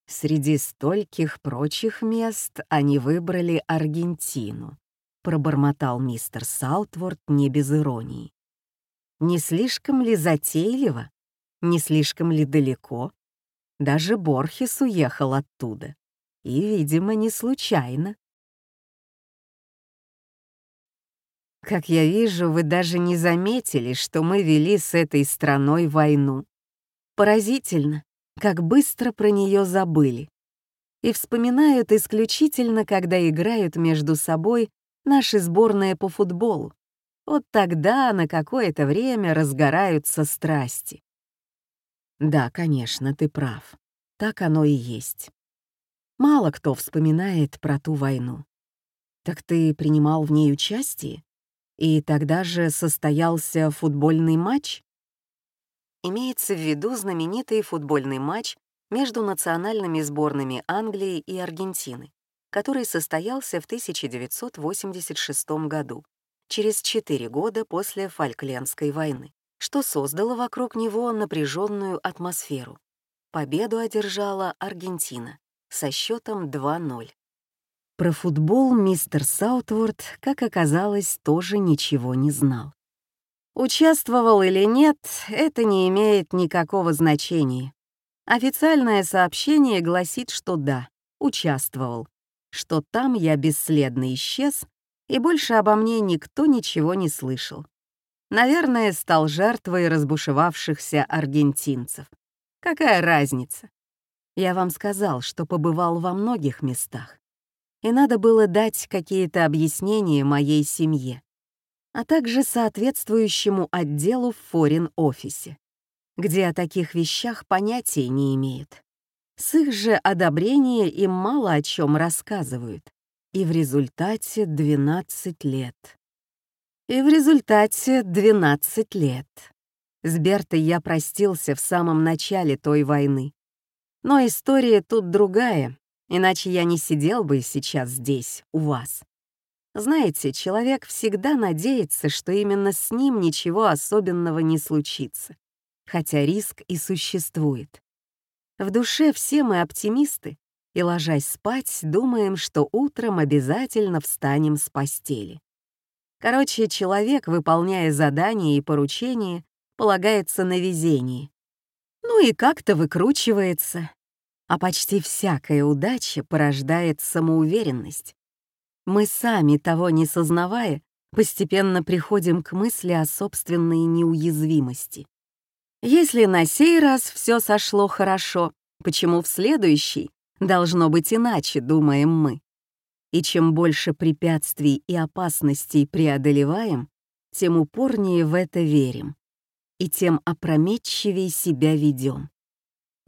A: Среди стольких прочих мест они выбрали Аргентину, пробормотал мистер Саутворд не без иронии. Не слишком ли затейливо? Не слишком ли далеко? Даже Борхес уехал оттуда. И, видимо, не случайно. Как я вижу, вы даже не заметили, что мы вели с этой страной войну. Поразительно, как быстро про нее забыли. И вспоминают исключительно, когда играют между собой наши сборные по футболу. Вот тогда на какое-то время разгораются страсти. Да, конечно, ты прав. Так оно и есть. Мало кто вспоминает про ту войну. Так ты принимал в ней участие? И тогда же состоялся футбольный матч? Имеется в виду знаменитый футбольный матч между национальными сборными Англии и Аргентины, который состоялся в 1986 году, через четыре года после Фольклендской войны, что создало вокруг него напряженную атмосферу. Победу одержала Аргентина, со счетом 2-0. Про футбол мистер Саутворд, как оказалось, тоже ничего не знал. Участвовал или нет, это не имеет никакого значения. Официальное сообщение гласит, что да, участвовал, что там я бесследно исчез, и больше обо мне никто ничего не слышал. Наверное, стал жертвой разбушевавшихся аргентинцев. Какая разница? Я вам сказал, что побывал во многих местах. И надо было дать какие-то объяснения моей семье, а также соответствующему отделу в форин-офисе, где о таких вещах понятия не имеют. С их же одобрения им мало о чем рассказывают. И в результате 12 лет. И в результате 12 лет. С Бертой я простился в самом начале той войны. Но история тут другая, иначе я не сидел бы сейчас здесь, у вас. Знаете, человек всегда надеется, что именно с ним ничего особенного не случится, хотя риск и существует. В душе все мы оптимисты, и, ложась спать, думаем, что утром обязательно встанем с постели. Короче, человек, выполняя задания и поручения, полагается на везение. Ну и как-то выкручивается. А почти всякая удача порождает самоуверенность. Мы сами, того не сознавая, постепенно приходим к мысли о собственной неуязвимости. Если на сей раз все сошло хорошо, почему в следующий должно быть иначе, думаем мы? И чем больше препятствий и опасностей преодолеваем, тем упорнее в это верим, и тем опрометчивее себя ведем.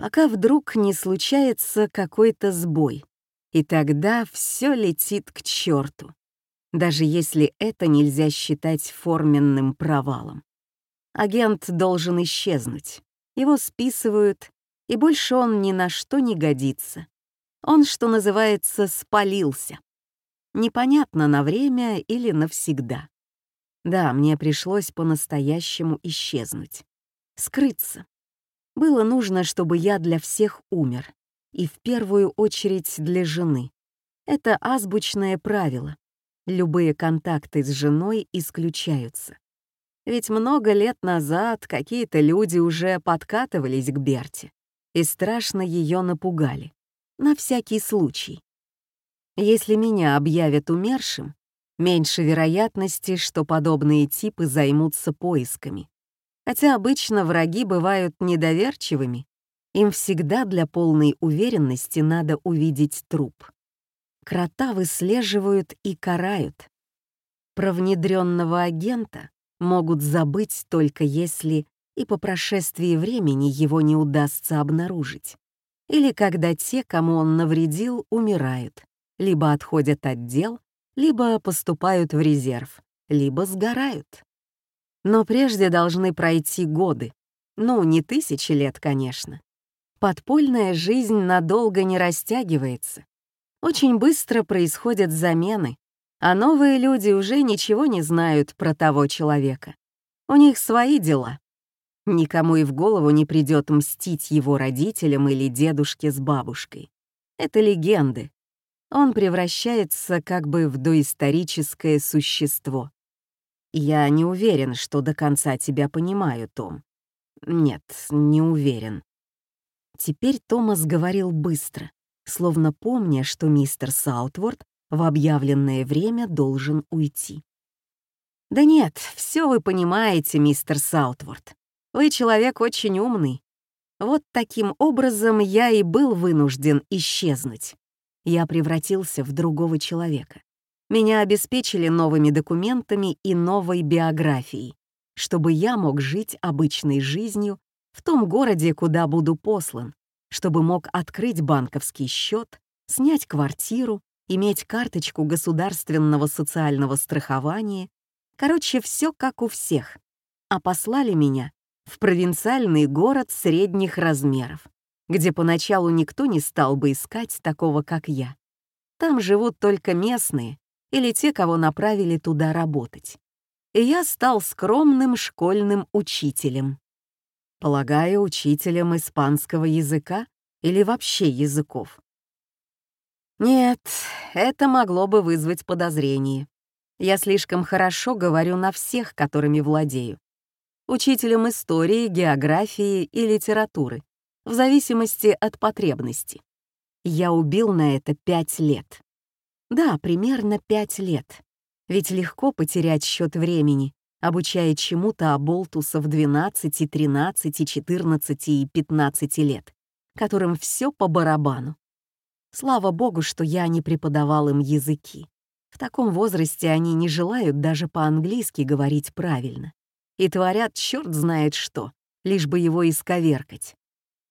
A: Пока вдруг не случается какой-то сбой, и тогда все летит к черту, даже если это нельзя считать форменным провалом. Агент должен исчезнуть, его списывают, и больше он ни на что не годится. Он, что называется, спалился. Непонятно, на время или навсегда. Да, мне пришлось по-настоящему исчезнуть. Скрыться. Было нужно, чтобы я для всех умер, и в первую очередь для жены. Это азбучное правило. Любые контакты с женой исключаются. Ведь много лет назад какие-то люди уже подкатывались к Берте и страшно ее напугали. На всякий случай. Если меня объявят умершим, меньше вероятности, что подобные типы займутся поисками. Хотя обычно враги бывают недоверчивыми им всегда для полной уверенности надо увидеть труп. Крота выслеживают и карают. Про внедренного агента могут забыть только если и по прошествии времени его не удастся обнаружить. Или когда те, кому он навредил, умирают, либо отходят от дел, либо поступают в резерв, либо сгорают. Но прежде должны пройти годы. Ну, не тысячи лет, конечно, подпольная жизнь надолго не растягивается. Очень быстро происходят замены, а новые люди уже ничего не знают про того человека. У них свои дела. Никому и в голову не придет мстить его родителям или дедушке с бабушкой. Это легенды. Он превращается как бы в доисторическое существо. Я не уверен, что до конца тебя понимаю, Том. Нет, не уверен. Теперь Томас говорил быстро, словно помня, что мистер Саутворд в объявленное время должен уйти. «Да нет, все вы понимаете, мистер Саутворд. Вы человек очень умный. Вот таким образом я и был вынужден исчезнуть. Я превратился в другого человека. Меня обеспечили новыми документами и новой биографией, чтобы я мог жить обычной жизнью в том городе, куда буду послан, чтобы мог открыть банковский счет, снять квартиру, иметь карточку государственного социального страхования. Короче, все как у всех. А послали меня в провинциальный город средних размеров, где поначалу никто не стал бы искать такого, как я. Там живут только местные или те, кого направили туда работать. И я стал скромным школьным учителем. Полагаю, учителем испанского языка или вообще языков. Нет, это могло бы вызвать подозрение. Я слишком хорошо говорю на всех, которыми владею. Учителем истории, географии и литературы, в зависимости от потребности. Я убил на это пять лет. Да, примерно пять лет. Ведь легко потерять счет времени, обучая чему-то оболтусов 12, 13, 14 и 15 лет, которым все по барабану. Слава богу, что я не преподавал им языки. В таком возрасте они не желают даже по-английски говорить правильно. И творят черт знает что, лишь бы его исковеркать.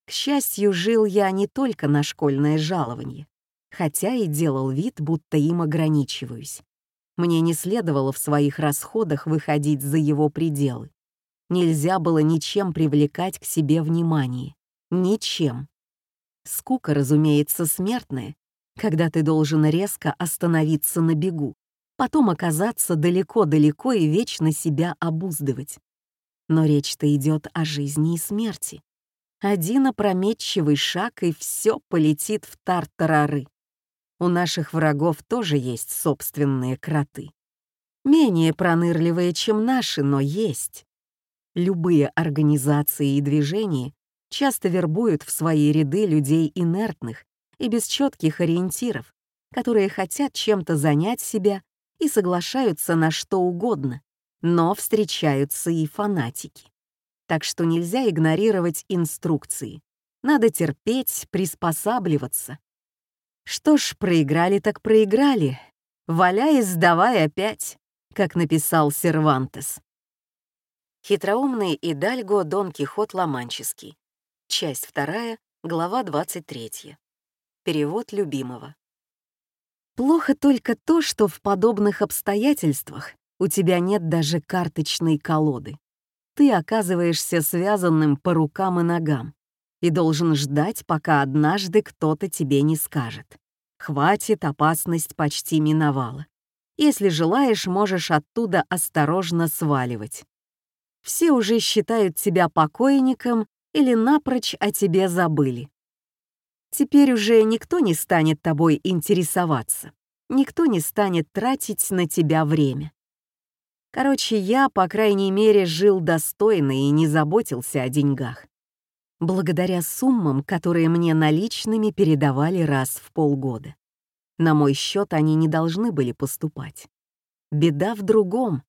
A: К счастью, жил я не только на школьное жалование, хотя и делал вид, будто им ограничиваюсь. Мне не следовало в своих расходах выходить за его пределы. Нельзя было ничем привлекать к себе внимание. Ничем. Скука, разумеется, смертная, когда ты должен резко остановиться на бегу, потом оказаться далеко-далеко и вечно себя обуздывать. Но речь-то идет о жизни и смерти. Один опрометчивый шаг, и все полетит в тартарары. У наших врагов тоже есть собственные кроты. Менее пронырливые, чем наши, но есть. Любые организации и движения часто вербуют в свои ряды людей инертных и без четких ориентиров, которые хотят чем-то занять себя и соглашаются на что угодно, но встречаются и фанатики. Так что нельзя игнорировать инструкции. Надо терпеть, приспосабливаться. Что ж, проиграли так проиграли. Валяй, сдавай опять, как написал Сервантес. Хитроумный Идальго Дон Кихот Ломанческий. Часть вторая, глава 23. Перевод любимого. Плохо только то, что в подобных обстоятельствах у тебя нет даже карточной колоды. Ты оказываешься связанным по рукам и ногам и должен ждать, пока однажды кто-то тебе не скажет. Хватит, опасность почти миновала. Если желаешь, можешь оттуда осторожно сваливать. Все уже считают тебя покойником или напрочь о тебе забыли. Теперь уже никто не станет тобой интересоваться, никто не станет тратить на тебя время. Короче, я, по крайней мере, жил достойно и не заботился о деньгах. Благодаря суммам, которые мне наличными передавали раз в полгода. На мой счет они не должны были поступать. Беда в другом.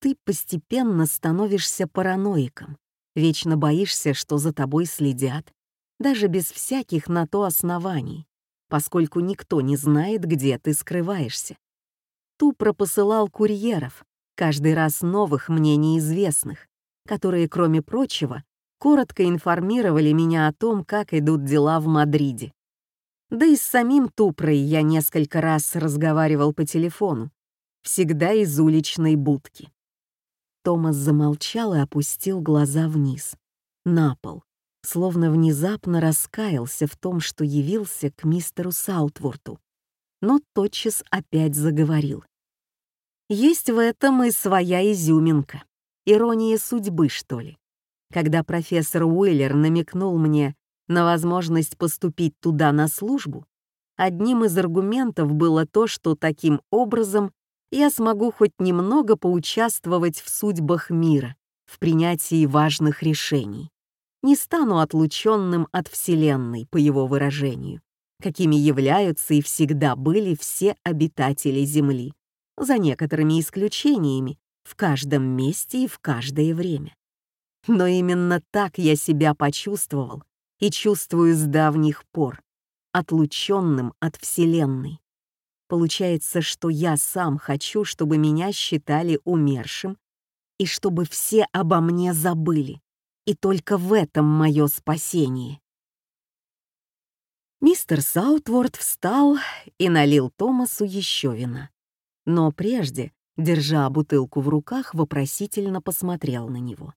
A: Ты постепенно становишься параноиком Вечно боишься, что за тобой следят, даже без всяких на то оснований, поскольку никто не знает, где ты скрываешься. Ту пропосылал курьеров, каждый раз новых мне неизвестных, которые, кроме прочего, коротко информировали меня о том, как идут дела в Мадриде. Да и с самим Тупрой я несколько раз разговаривал по телефону, всегда из уличной будки. Томас замолчал и опустил глаза вниз, на пол, словно внезапно раскаялся в том, что явился к мистеру Саутворту, но тотчас опять заговорил. Есть в этом и своя изюминка, ирония судьбы, что ли. Когда профессор Уиллер намекнул мне на возможность поступить туда на службу, одним из аргументов было то, что таким образом я смогу хоть немного поучаствовать в судьбах мира, в принятии важных решений. Не стану отлученным от Вселенной, по его выражению, какими являются и всегда были все обитатели Земли, за некоторыми исключениями, в каждом месте и в каждое время. Но именно так я себя почувствовал и чувствую с давних пор, отлученным от Вселенной. Получается, что я сам хочу, чтобы меня считали умершим, и чтобы все обо мне забыли. И только в этом мое спасение. Мистер Саутворд встал и налил Томасу еще вина. Но прежде, держа бутылку в руках, вопросительно посмотрел на него.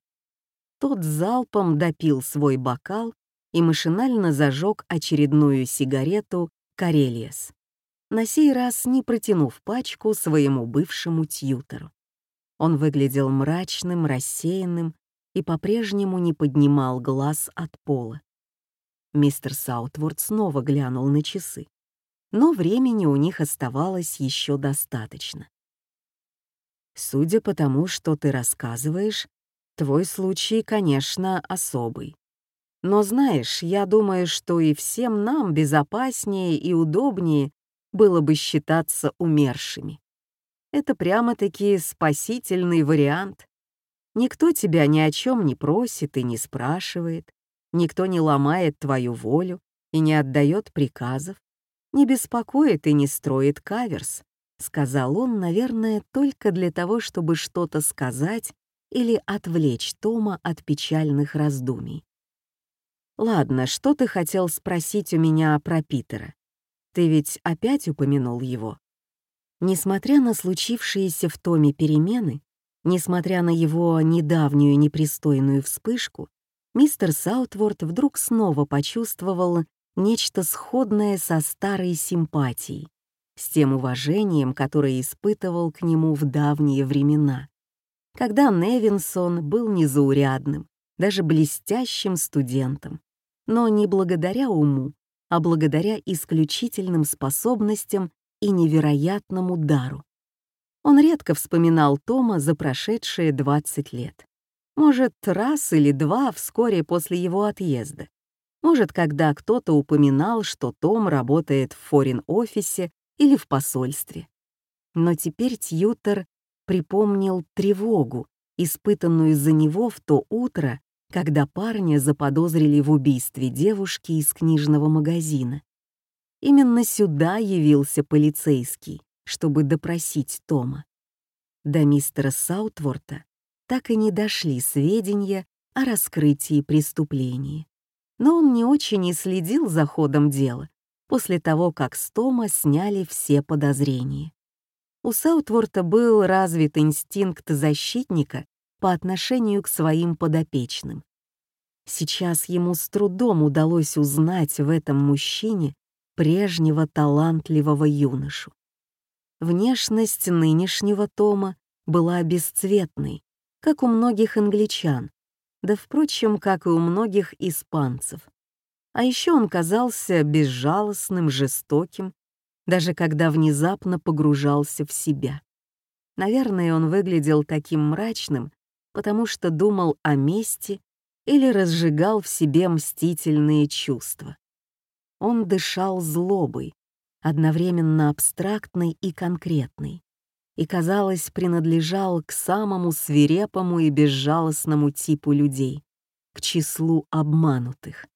A: Тот залпом допил свой бокал и машинально зажег очередную сигарету «Карелиес» на сей раз не протянув пачку своему бывшему тьютору. Он выглядел мрачным, рассеянным и по-прежнему не поднимал глаз от пола. Мистер Саутворд снова глянул на часы. но времени у них оставалось еще достаточно. Судя по тому, что ты рассказываешь, твой случай, конечно, особый. Но знаешь, я думаю, что и всем нам безопаснее и удобнее было бы считаться умершими. Это прямо-таки спасительный вариант. Никто тебя ни о чем не просит и не спрашивает, никто не ломает твою волю и не отдает приказов, не беспокоит и не строит каверс, сказал он, наверное, только для того, чтобы что-то сказать или отвлечь Тома от печальных раздумий. «Ладно, что ты хотел спросить у меня про Питера? Ты ведь опять упомянул его?» Несмотря на случившиеся в Томе перемены, несмотря на его недавнюю непристойную вспышку, мистер Саутворд вдруг снова почувствовал нечто сходное со старой симпатией, с тем уважением, которое испытывал к нему в давние времена, когда Невинсон был незаурядным, даже блестящим студентом, но не благодаря уму, а благодаря исключительным способностям и невероятному дару. Он редко вспоминал Тома за прошедшие 20 лет. Может, раз или два вскоре после его отъезда. Может, когда кто-то упоминал, что Том работает в форин-офисе или в посольстве. Но теперь Тьютер припомнил тревогу, испытанную за него в то утро, когда парня заподозрили в убийстве девушки из книжного магазина. Именно сюда явился полицейский, чтобы допросить Тома. До мистера Саутворта так и не дошли сведения о раскрытии преступления. Но он не очень и следил за ходом дела после того, как с Тома сняли все подозрения. У Саутворта был развит инстинкт защитника по отношению к своим подопечным. Сейчас ему с трудом удалось узнать в этом мужчине прежнего талантливого юношу. Внешность нынешнего Тома была бесцветной, как у многих англичан, да, впрочем, как и у многих испанцев. А еще он казался безжалостным, жестоким, даже когда внезапно погружался в себя. Наверное, он выглядел таким мрачным, потому что думал о мести или разжигал в себе мстительные чувства. Он дышал злобой, одновременно абстрактной и конкретной, и, казалось, принадлежал к самому свирепому и безжалостному типу людей, к числу обманутых.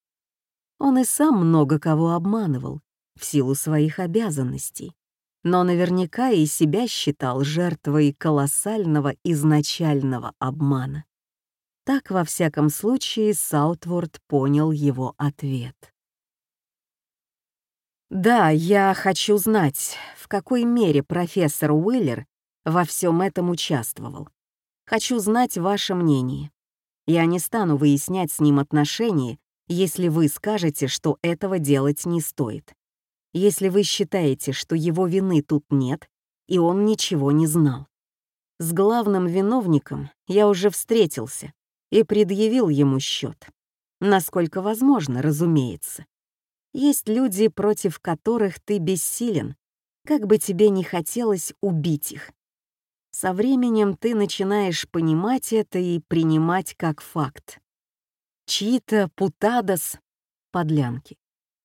A: Он и сам много кого обманывал в силу своих обязанностей, но наверняка и себя считал жертвой колоссального изначального обмана. Так, во всяком случае, Саутворд понял его ответ. Да, я хочу знать, в какой мере профессор Уиллер во всем этом участвовал. Хочу знать ваше мнение. Я не стану выяснять с ним отношения, если вы скажете, что этого делать не стоит. Если вы считаете, что его вины тут нет, и он ничего не знал. С главным виновником я уже встретился и предъявил ему счет. Насколько возможно, разумеется. Есть люди, против которых ты бессилен, как бы тебе ни хотелось убить их. Со временем ты начинаешь понимать это и принимать как факт. Чьи-то путадос, подлянки.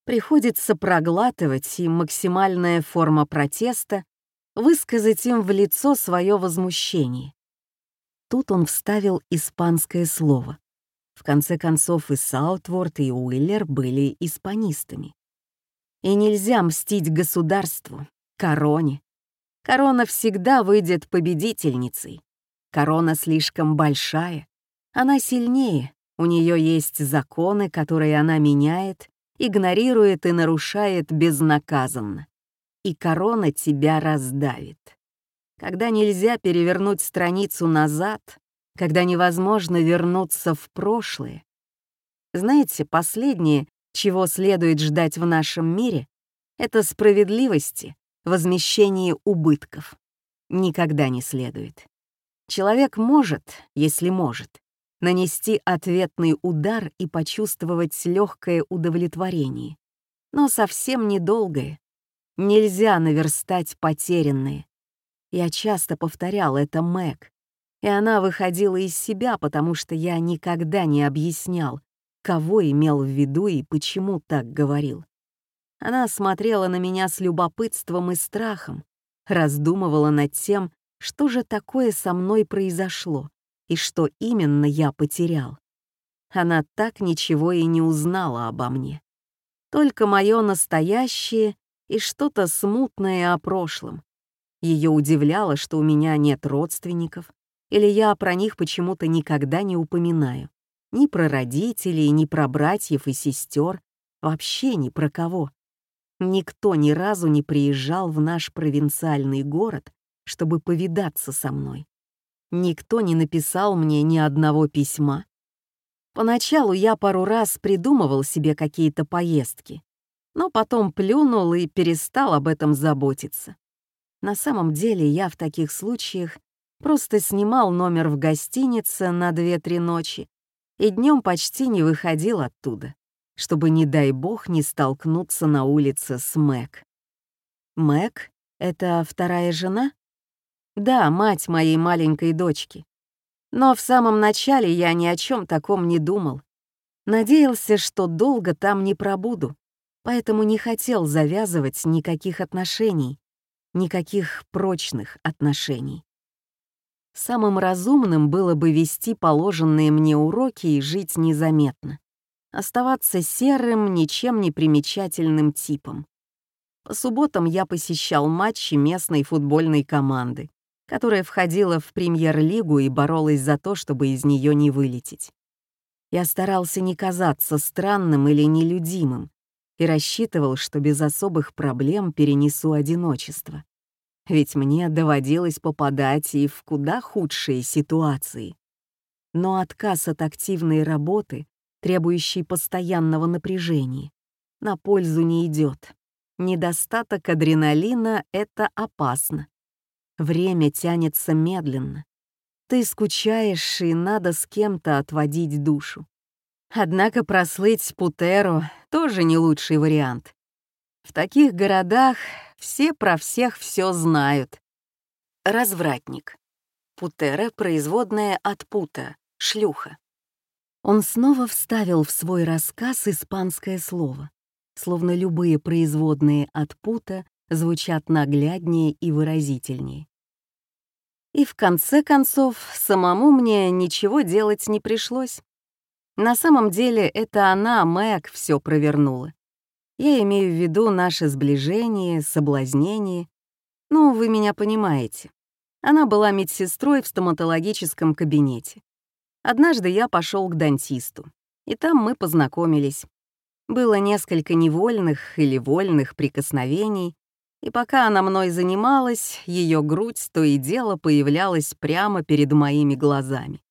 A: Приходится проглатывать, и максимальная форма протеста — высказать им в лицо свое возмущение. Тут он вставил испанское слово. В конце концов, и Саутворд, и Уиллер были испанистами. И нельзя мстить государству, короне. Корона всегда выйдет победительницей. Корона слишком большая. Она сильнее, у нее есть законы, которые она меняет, игнорирует и нарушает безнаказанно. И корона тебя раздавит. Когда нельзя перевернуть страницу назад, когда невозможно вернуться в прошлое. Знаете, последнее, чего следует ждать в нашем мире, это справедливости, возмещение убытков. Никогда не следует. Человек может, если может, нанести ответный удар и почувствовать легкое удовлетворение, но совсем недолгое. Нельзя наверстать потерянные. Я часто повторял это Мэг, и она выходила из себя, потому что я никогда не объяснял, кого имел в виду и почему так говорил. Она смотрела на меня с любопытством и страхом, раздумывала над тем, что же такое со мной произошло и что именно я потерял. Она так ничего и не узнала обо мне. Только мое настоящее и что-то смутное о прошлом. Ее удивляло, что у меня нет родственников, или я про них почему-то никогда не упоминаю. Ни про родителей, ни про братьев и сестер, вообще ни про кого. Никто ни разу не приезжал в наш провинциальный город, чтобы повидаться со мной. Никто не написал мне ни одного письма. Поначалу я пару раз придумывал себе какие-то поездки, но потом плюнул и перестал об этом заботиться. На самом деле я в таких случаях просто снимал номер в гостинице на 2-3 ночи и днем почти не выходил оттуда, чтобы, не дай бог, не столкнуться на улице с Мэг. Мэг — это вторая жена? Да, мать моей маленькой дочки. Но в самом начале я ни о чем таком не думал. Надеялся, что долго там не пробуду, поэтому не хотел завязывать никаких отношений, никаких прочных отношений. Самым разумным было бы вести положенные мне уроки и жить незаметно. Оставаться серым, ничем не примечательным типом. По субботам я посещал матчи местной футбольной команды, которая входила в премьер-лигу и боролась за то, чтобы из нее не вылететь. Я старался не казаться странным или нелюдимым и рассчитывал, что без особых проблем перенесу одиночество ведь мне доводилось попадать и в куда худшие ситуации. Но отказ от активной работы, требующей постоянного напряжения, на пользу не идет. Недостаток адреналина — это опасно. Время тянется медленно. Ты скучаешь, и надо с кем-то отводить душу. Однако прослыть Путеро тоже не лучший вариант. В таких городах все про всех все знают. Развратник. Путера — производная от пута, шлюха. Он снова вставил в свой рассказ испанское слово, словно любые производные от пута звучат нагляднее и выразительнее. И в конце концов, самому мне ничего делать не пришлось. На самом деле это она, Мэг, все провернула. Я имею в виду наше сближение, соблазнение. Ну, вы меня понимаете. Она была медсестрой в стоматологическом кабинете. Однажды я пошел к дантисту, и там мы познакомились. Было несколько невольных или вольных прикосновений, и пока она мной занималась, ее грудь то и дело появлялась прямо перед моими глазами.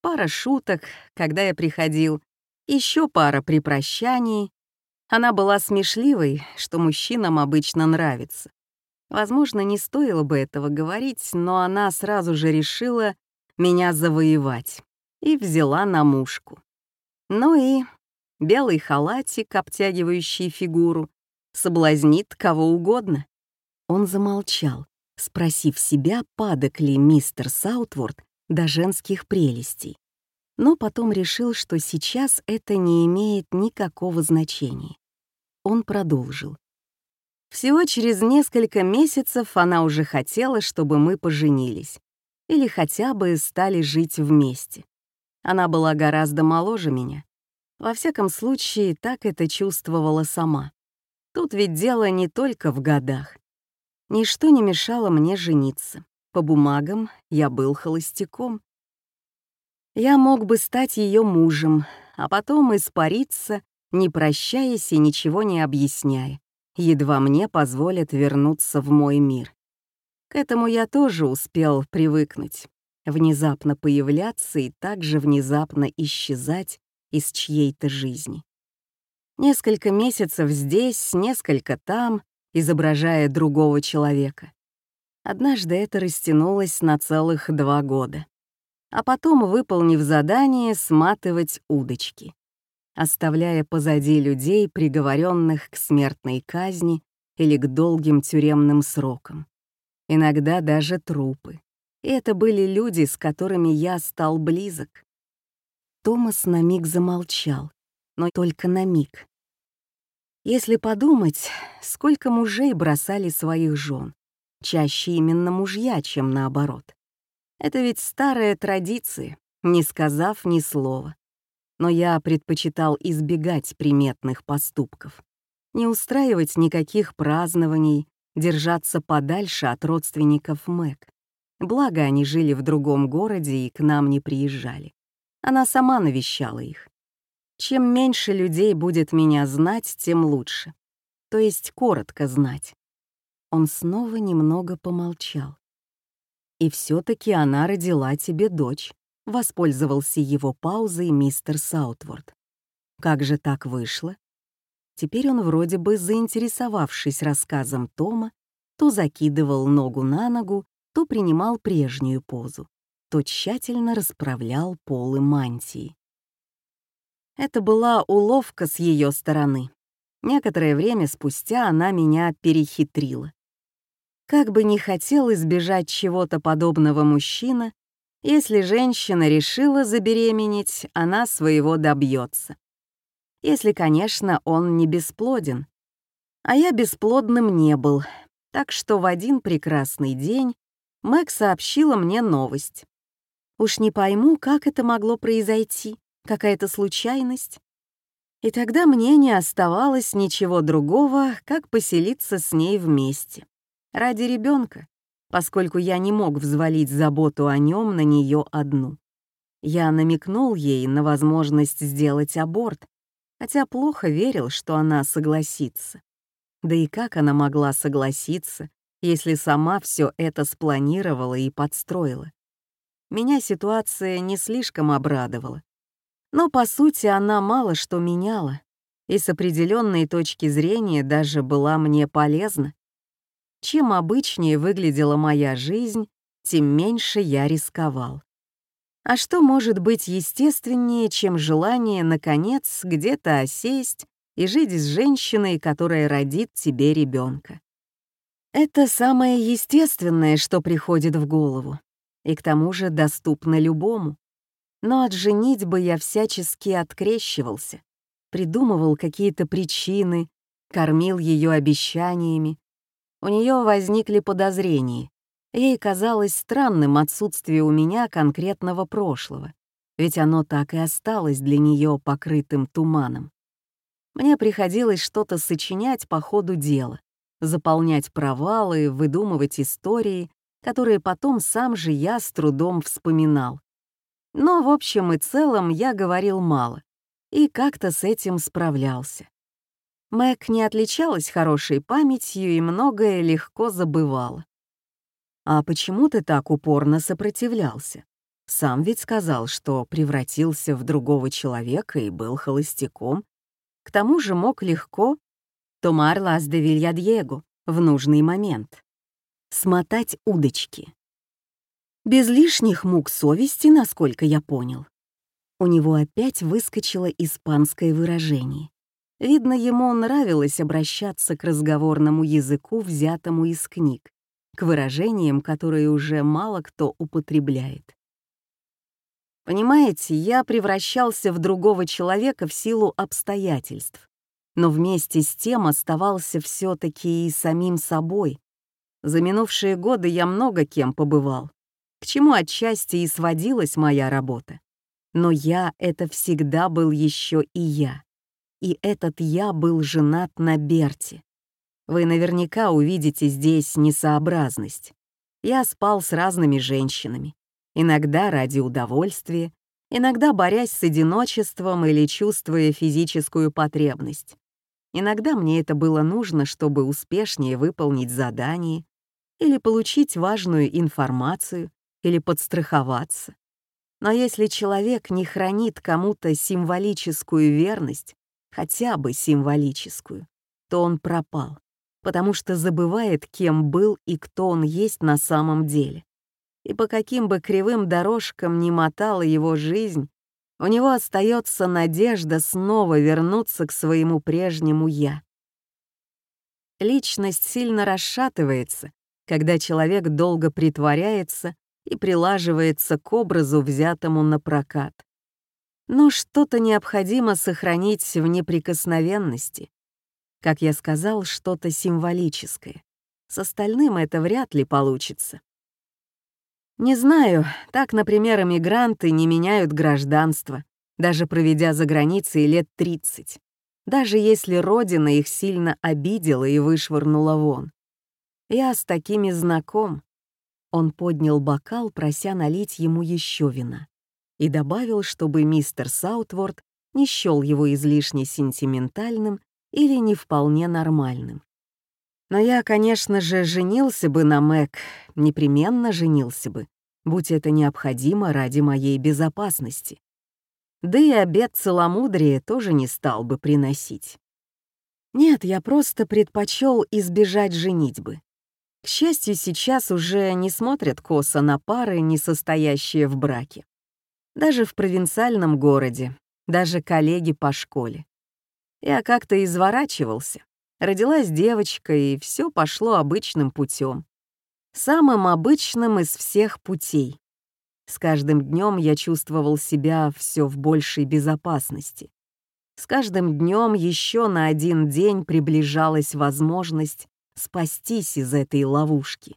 A: Пара шуток, когда я приходил, еще пара при прощании, она была смешливой, что мужчинам обычно нравится. Возможно, не стоило бы этого говорить, но она сразу же решила меня завоевать и взяла на мушку. Ну и белый халатик, обтягивающий фигуру, соблазнит кого угодно. Он замолчал, спросив себя, падок ли мистер Саутворд до женских прелестей но потом решил, что сейчас это не имеет никакого значения. Он продолжил. Всего через несколько месяцев она уже хотела, чтобы мы поженились или хотя бы стали жить вместе. Она была гораздо моложе меня. Во всяком случае, так это чувствовала сама. Тут ведь дело не только в годах. Ничто не мешало мне жениться. По бумагам я был холостяком. Я мог бы стать ее мужем, а потом испариться, не прощаясь и ничего не объясняя, едва мне позволят вернуться в мой мир. К этому я тоже успел привыкнуть, внезапно появляться и также внезапно исчезать из чьей-то жизни. Несколько месяцев здесь, несколько там, изображая другого человека. Однажды это растянулось на целых два года а потом, выполнив задание, сматывать удочки, оставляя позади людей, приговоренных к смертной казни или к долгим тюремным срокам. Иногда даже трупы. И это были люди, с которыми я стал близок. Томас на миг замолчал, но только на миг. Если подумать, сколько мужей бросали своих жен, чаще именно мужья, чем наоборот. Это ведь старая традиция, не сказав ни слова. Но я предпочитал избегать приметных поступков, не устраивать никаких празднований, держаться подальше от родственников Мэг. Благо, они жили в другом городе и к нам не приезжали. Она сама навещала их. Чем меньше людей будет меня знать, тем лучше. То есть коротко знать. Он снова немного помолчал. И все таки она родила тебе дочь. Воспользовался его паузой мистер Саутворд. Как же так вышло? Теперь он вроде бы, заинтересовавшись рассказом Тома, то закидывал ногу на ногу, то принимал прежнюю позу, то тщательно расправлял полы мантии. Это была уловка с ее стороны. Некоторое время спустя она меня перехитрила. Как бы ни хотел избежать чего-то подобного мужчина, если женщина решила забеременеть, она своего добьется. Если, конечно, он не бесплоден. А я бесплодным не был, так что в один прекрасный день Мэг сообщила мне новость. Уж не пойму, как это могло произойти, какая-то случайность. И тогда мне не оставалось ничего другого, как поселиться с ней вместе ради ребенка, поскольку я не мог взвалить заботу о нем на нее одну. Я намекнул ей на возможность сделать аборт, хотя плохо верил, что она согласится. Да и как она могла согласиться, если сама все это спланировала и подстроила? Меня ситуация не слишком обрадовала. Но, по сути, она мало что меняла, и с определенной точки зрения даже была мне полезна. Чем обычнее выглядела моя жизнь, тем меньше я рисковал. А что может быть естественнее, чем желание, наконец, где-то осесть и жить с женщиной, которая родит тебе ребенка? Это самое естественное, что приходит в голову, и к тому же доступно любому. Но от женитьбы я всячески открещивался, придумывал какие-то причины, кормил ее обещаниями, у нее возникли подозрения. Ей казалось странным отсутствие у меня конкретного прошлого, ведь оно так и осталось для нее покрытым туманом. Мне приходилось что-то сочинять по ходу дела, заполнять провалы, выдумывать истории, которые потом сам же я с трудом вспоминал. Но в общем и целом я говорил мало и как-то с этим справлялся. Мэг не отличалась хорошей памятью и многое легко забывала. «А почему ты так упорно сопротивлялся? Сам ведь сказал, что превратился в другого человека и был холостяком. К тому же мог легко «Томар лас де Вильядьего» в нужный момент. Смотать удочки. Без лишних мук совести, насколько я понял. У него опять выскочило испанское выражение. Видно, ему нравилось обращаться к разговорному языку, взятому из книг, к выражениям, которые уже мало кто употребляет. Понимаете, я превращался в другого человека в силу обстоятельств, но вместе с тем оставался все таки и самим собой. За минувшие годы я много кем побывал, к чему отчасти и сводилась моя работа. Но я — это всегда был еще и я и этот я был женат на Берти. Вы наверняка увидите здесь несообразность. Я спал с разными женщинами, иногда ради удовольствия, иногда борясь с одиночеством или чувствуя физическую потребность. Иногда мне это было нужно, чтобы успешнее выполнить задание или получить важную информацию или подстраховаться. Но если человек не хранит кому-то символическую верность, хотя бы символическую, то он пропал, потому что забывает, кем был и кто он есть на самом деле. И по каким бы кривым дорожкам ни мотала его жизнь, у него остается надежда снова вернуться к своему прежнему «я». Личность сильно расшатывается, когда человек долго притворяется и прилаживается к образу, взятому на прокат. Но что-то необходимо сохранить в неприкосновенности. Как я сказал, что-то символическое. С остальным это вряд ли получится. Не знаю, так, например, эмигранты не меняют гражданство, даже проведя за границей лет 30, даже если родина их сильно обидела и вышвырнула вон. Я с такими знаком. Он поднял бокал, прося налить ему еще вина, и добавил, чтобы мистер Саутворд не счел его излишне сентиментальным или не вполне нормальным. Но я, конечно же, женился бы на Мэг, непременно женился бы, будь это необходимо ради моей безопасности. Да и обед целомудрия тоже не стал бы приносить. Нет, я просто предпочел избежать женитьбы. К счастью, сейчас уже не смотрят косо на пары, не состоящие в браке. Даже в провинциальном городе, даже коллеги по школе. Я как-то изворачивался. Родилась девочка, и все пошло обычным путем. Самым обычным из всех путей. С каждым днем я чувствовал себя все в большей безопасности. С каждым днем еще на один день приближалась возможность спастись из этой ловушки.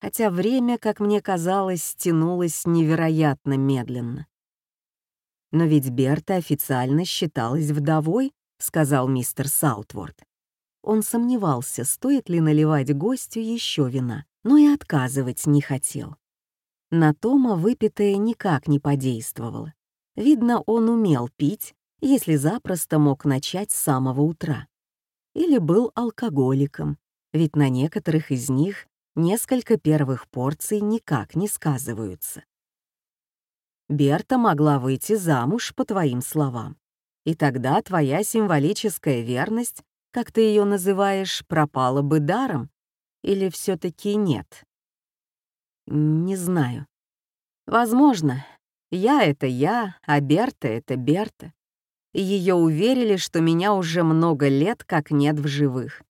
A: Хотя время, как мне казалось, тянулось невероятно медленно. «Но ведь Берта официально считалась вдовой», — сказал мистер Саутворд. Он сомневался, стоит ли наливать гостю еще вина, но и отказывать не хотел. На Тома выпитое никак не подействовало. Видно, он умел пить, если запросто мог начать с самого утра. Или был алкоголиком, ведь на некоторых из них несколько первых порций никак не сказываются. Берта могла выйти замуж, по твоим словам, и тогда твоя символическая верность как ты ее называешь, пропала бы даром? Или все таки нет? Не знаю. Возможно. Я — это я, а Берта — это Берта. Ее уверили, что меня уже много лет как нет в живых.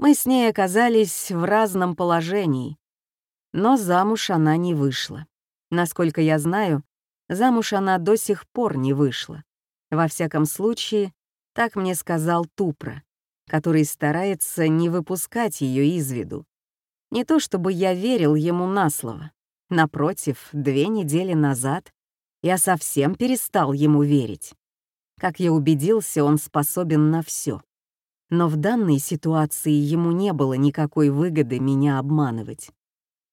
A: Мы с ней оказались в разном положении. Но замуж она не вышла. Насколько я знаю, замуж она до сих пор не вышла. Во всяком случае, так мне сказал Тупра который старается не выпускать ее из виду. Не то чтобы я верил ему на слово. Напротив, две недели назад я совсем перестал ему верить. Как я убедился, он способен на все. Но в данной ситуации ему не было никакой выгоды меня обманывать.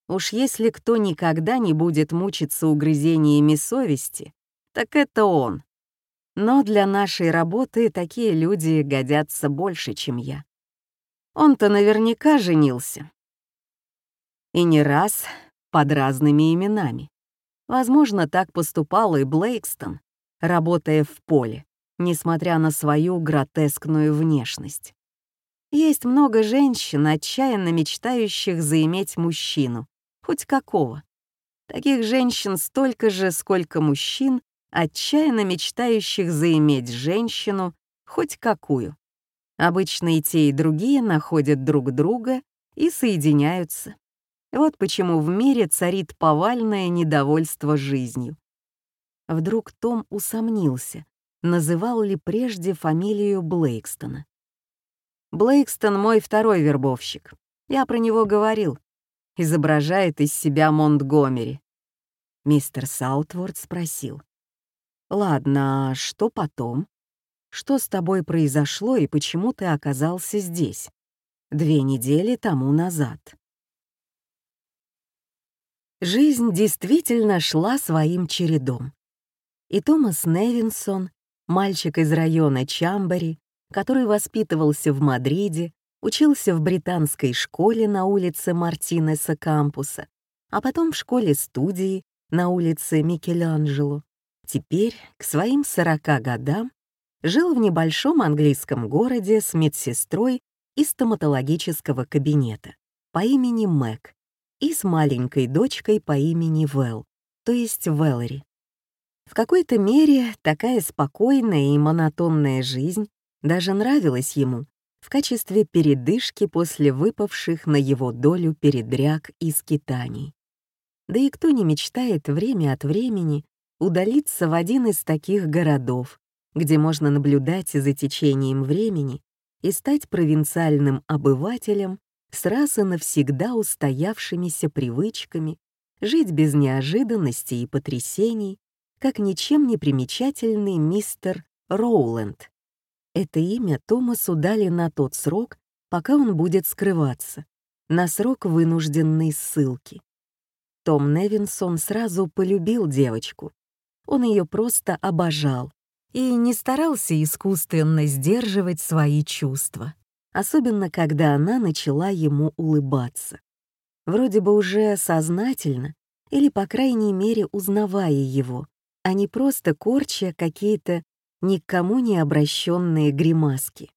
A: Уж если кто никогда не будет мучиться угрызениями совести, так это он. Но для нашей работы такие люди годятся больше, чем я. Он-то наверняка женился. И не раз под разными именами. Возможно, так поступал и Блейкстон, работая в поле, несмотря на свою гротескную внешность. Есть много женщин, отчаянно мечтающих заиметь мужчину, хоть какого. Таких женщин столько же, сколько мужчин, отчаянно мечтающих заиметь женщину, хоть какую. Обычно и те, и другие находят друг друга и соединяются. Вот почему в мире царит повальное недовольство жизнью. Вдруг Том усомнился, называл ли прежде фамилию Блейкстона. «Блейкстон — мой второй вербовщик. Я про него говорил. Изображает из себя Монтгомери». Мистер Саутворд спросил. Ладно, а что потом? Что с тобой произошло и почему ты оказался здесь? Две недели тому назад. Жизнь действительно шла своим чередом. И Томас Невинсон, мальчик из района Чамбари, который воспитывался в Мадриде, учился в британской школе на улице Мартинеса кампуса, а потом в школе-студии на улице Микеланджело, Теперь, к своим 40 годам, жил в небольшом английском городе с медсестрой из стоматологического кабинета по имени Мэг и с маленькой дочкой по имени Вэл, то есть Вэллори. В какой-то мере такая спокойная и монотонная жизнь даже нравилась ему, в качестве передышки после выпавших на его долю передряг и скитаний. Да и кто не мечтает время от времени удалиться в один из таких городов, где можно наблюдать за течением времени и стать провинциальным обывателем с раз и навсегда устоявшимися привычками, жить без неожиданностей и потрясений, как ничем не примечательный мистер Роуленд. Это имя Томасу дали на тот срок, пока он будет скрываться, на срок вынужденной ссылки. Том Невинсон сразу полюбил девочку. Он ее просто обожал и не старался искусственно сдерживать свои чувства, особенно когда она начала ему улыбаться. Вроде бы уже сознательно, или, по крайней мере, узнавая его, а не просто корча какие-то никому не обращенные гримаски.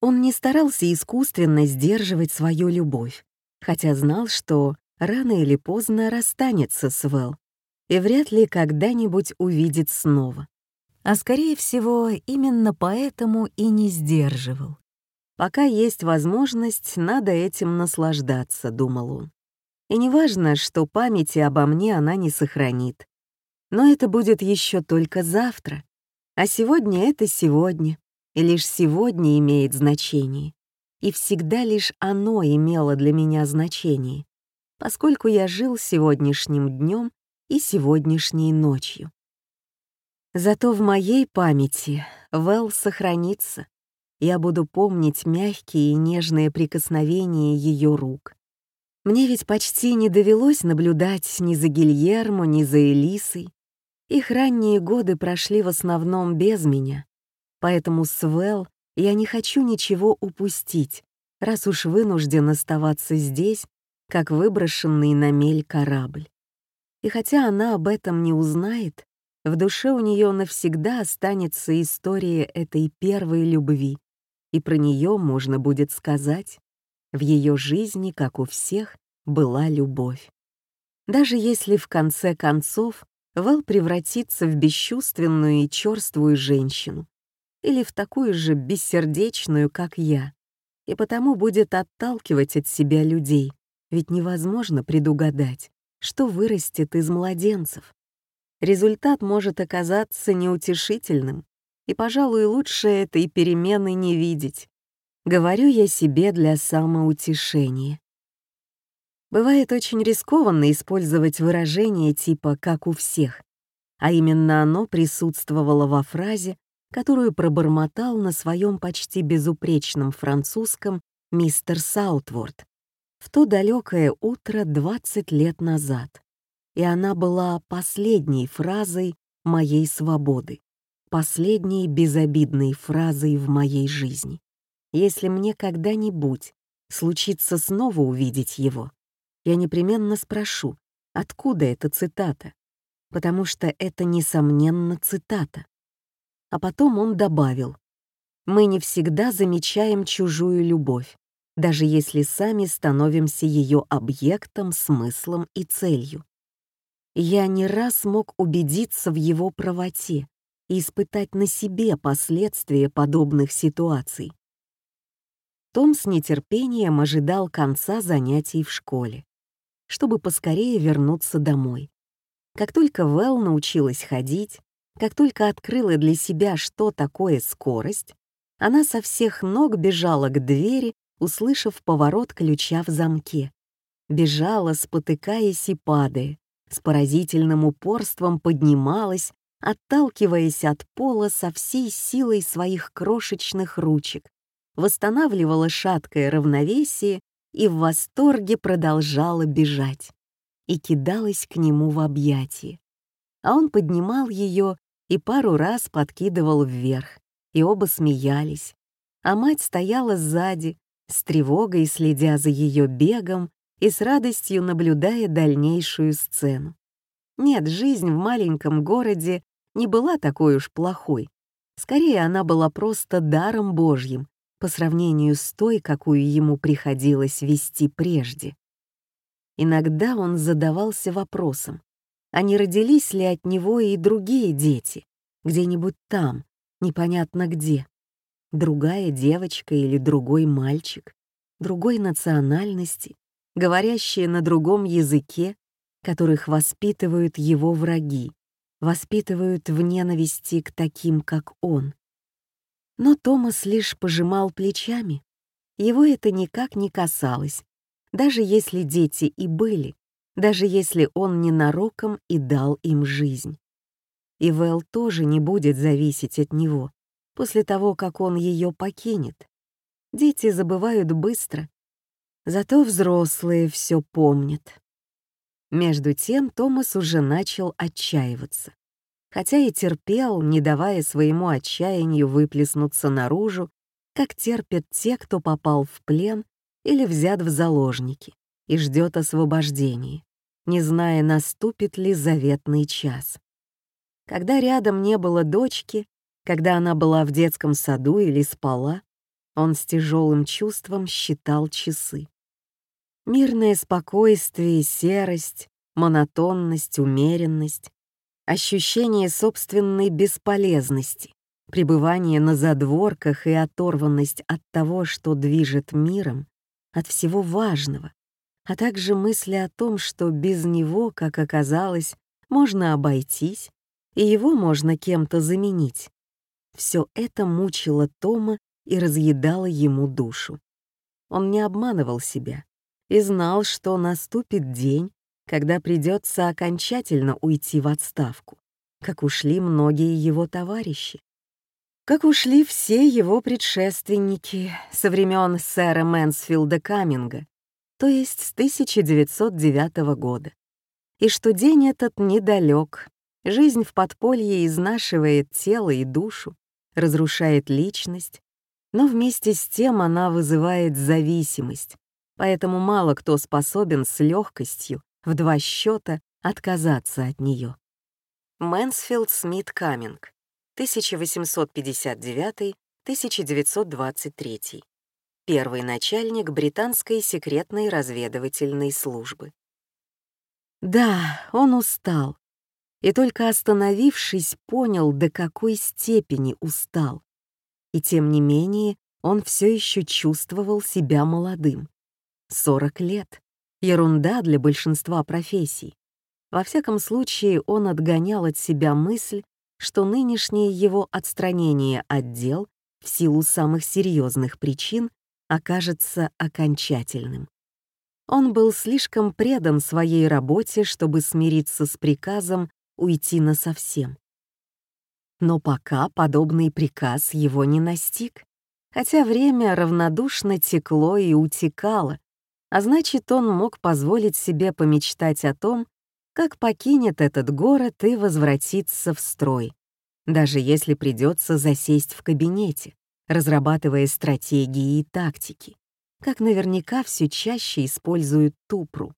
A: Он не старался искусственно сдерживать свою любовь, хотя знал, что рано или поздно расстанется с Вэл и вряд ли когда-нибудь увидит снова. А скорее всего, именно поэтому и не сдерживал. Пока есть возможность, надо этим наслаждаться, думал он. И неважно, что памяти обо мне она не сохранит. Но это будет еще только завтра. А сегодня — это сегодня. И лишь сегодня имеет значение. И всегда лишь оно имело для меня значение поскольку я жил сегодняшним днем и сегодняшней ночью. Зато в моей памяти Вэл сохранится. Я буду помнить мягкие и нежные прикосновения ее рук. Мне ведь почти не довелось наблюдать ни за Гильермо, ни за Элисой. Их ранние годы прошли в основном без меня. Поэтому с Вэл я не хочу ничего упустить, раз уж вынужден оставаться здесь как выброшенный на мель корабль. И хотя она об этом не узнает, в душе у нее навсегда останется история этой первой любви, и про нее можно будет сказать, в ее жизни, как у всех, была любовь. Даже если в конце концов Вэл превратится в бесчувственную и черствую женщину, или в такую же бессердечную, как я, и потому будет отталкивать от себя людей, ведь невозможно предугадать, что вырастет из младенцев. Результат может оказаться неутешительным, и, пожалуй, лучше этой перемены не видеть. Говорю я себе для самоутешения. Бывает очень рискованно использовать выражение типа «как у всех», а именно оно присутствовало во фразе, которую пробормотал на своем почти безупречном французском мистер Саутворд в то далекое утро 20 лет назад, и она была последней фразой моей свободы, последней безобидной фразой в моей жизни. Если мне когда-нибудь случится снова увидеть его, я непременно спрошу, откуда эта цитата, потому что это, несомненно, цитата. А потом он добавил, «Мы не всегда замечаем чужую любовь, даже если сами становимся ее объектом, смыслом и целью. Я не раз мог убедиться в его правоте и испытать на себе последствия подобных ситуаций. Том с нетерпением ожидал конца занятий в школе, чтобы поскорее вернуться домой. Как только Вэл научилась ходить, как только открыла для себя, что такое скорость, она со всех ног бежала к двери услышав поворот ключа в замке. Бежала, спотыкаясь и падая, с поразительным упорством поднималась, отталкиваясь от пола со всей силой своих крошечных ручек, восстанавливала шаткое равновесие и в восторге продолжала бежать и кидалась к нему в объятия. А он поднимал ее и пару раз подкидывал вверх, и оба смеялись. А мать стояла сзади, с тревогой следя за ее бегом и с радостью наблюдая дальнейшую сцену. Нет, жизнь в маленьком городе не была такой уж плохой. Скорее, она была просто даром Божьим по сравнению с той, какую ему приходилось вести прежде. Иногда он задавался вопросом, а не родились ли от него и другие дети, где-нибудь там, непонятно где, другая девочка или другой мальчик, другой национальности, говорящие на другом языке, которых воспитывают его враги, воспитывают в ненависти к таким, как он. Но Томас лишь пожимал плечами. Его это никак не касалось, даже если дети и были, даже если он ненароком и дал им жизнь. И Вэл тоже не будет зависеть от него после того, как он ее покинет. Дети забывают быстро, зато взрослые все помнят. Между тем Томас уже начал отчаиваться. Хотя и терпел, не давая своему отчаянию выплеснуться наружу, как терпят те, кто попал в плен или взят в заложники и ждет освобождения, не зная, наступит ли заветный час. Когда рядом не было дочки, когда она была в детском саду или спала, он с тяжелым чувством считал часы. Мирное спокойствие, серость, монотонность, умеренность, ощущение собственной бесполезности, пребывание на задворках и оторванность от того, что движет миром, от всего важного, а также мысли о том, что без него, как оказалось, можно обойтись, и его можно кем-то заменить. Все это мучило Тома и разъедало ему душу. Он не обманывал себя и знал, что наступит день, когда придется окончательно уйти в отставку, как ушли многие его товарищи. Как ушли все его предшественники со времен сэра Мэнсфилда Каминга, то есть с 1909 года. И что день этот недалек, жизнь в подполье изнашивает тело и душу, разрушает личность, но вместе с тем она вызывает зависимость, поэтому мало кто способен с легкостью в два счета отказаться от нее. Мэнсфилд Смит Каминг, 1859-1923. Первый начальник британской секретной разведывательной службы. Да, он устал. И только остановившись, понял, до какой степени устал. И тем не менее, он все еще чувствовал себя молодым. 40 лет. Ерунда для большинства профессий. Во всяком случае, он отгонял от себя мысль, что нынешнее его отстранение от дел в силу самых серьезных причин окажется окончательным. Он был слишком предан своей работе, чтобы смириться с приказом уйти насовсем. Но пока подобный приказ его не настиг, хотя время равнодушно текло и утекало, а значит, он мог позволить себе помечтать о том, как покинет этот город и возвратится в строй, даже если придется засесть в кабинете, разрабатывая стратегии и тактики, как наверняка все чаще используют Тупру.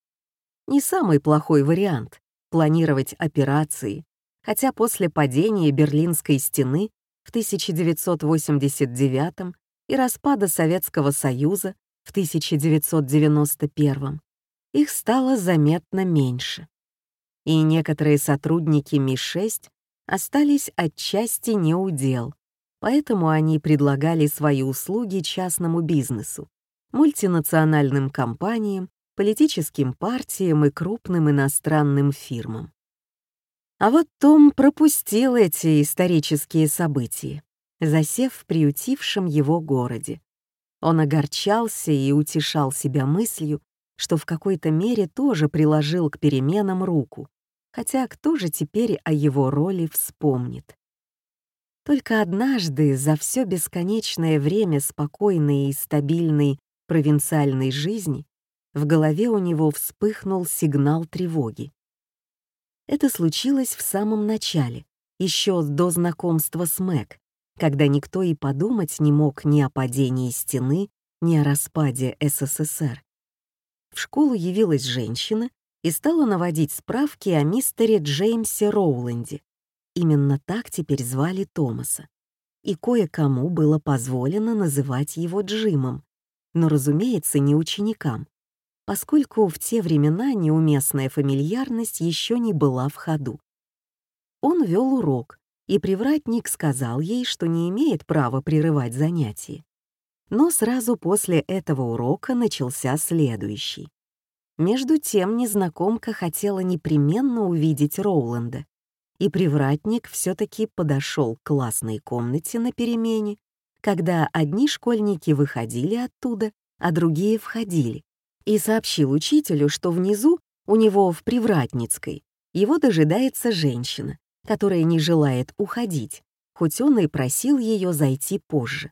A: Не самый плохой вариант — планировать операции, хотя после падения Берлинской стены в 1989 и распада Советского Союза в 1991 их стало заметно меньше. И некоторые сотрудники Ми-6 остались отчасти неудел, поэтому они предлагали свои услуги частному бизнесу, мультинациональным компаниям, политическим партиям и крупным иностранным фирмам. А вот Том пропустил эти исторические события, засев в приютившем его городе, он огорчался и утешал себя мыслью, что в какой-то мере тоже приложил к переменам руку, хотя кто же теперь о его роли вспомнит? Только однажды за все бесконечное время спокойной и стабильной провинциальной жизни в голове у него вспыхнул сигнал тревоги. Это случилось в самом начале, еще до знакомства с Мэг, когда никто и подумать не мог ни о падении стены, ни о распаде СССР. В школу явилась женщина и стала наводить справки о мистере Джеймсе Роуленде. Именно так теперь звали Томаса. И кое-кому было позволено называть его Джимом, но, разумеется, не ученикам, поскольку в те времена неуместная фамильярность еще не была в ходу. Он вел урок, и привратник сказал ей, что не имеет права прерывать занятия. Но сразу после этого урока начался следующий. Между тем незнакомка хотела непременно увидеть Роуланда, и привратник все-таки подошел к классной комнате на перемене, когда одни школьники выходили оттуда, а другие входили, и сообщил учителю, что внизу, у него в Привратницкой, его дожидается женщина, которая не желает уходить, хоть он и просил ее зайти позже.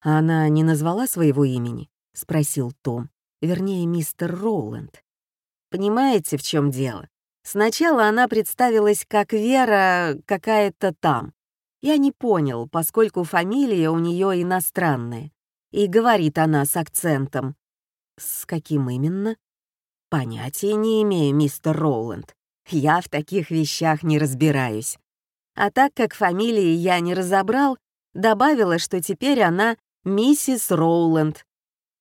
A: «Она не назвала своего имени?» — спросил Том вернее, мистер Роуленд. Понимаете, в чем дело? Сначала она представилась как Вера какая-то там. Я не понял, поскольку фамилия у нее иностранная. И говорит она с акцентом. С каким именно? Понятия не имею, мистер Роуленд. Я в таких вещах не разбираюсь. А так как фамилии я не разобрал, добавила, что теперь она миссис Роуленд,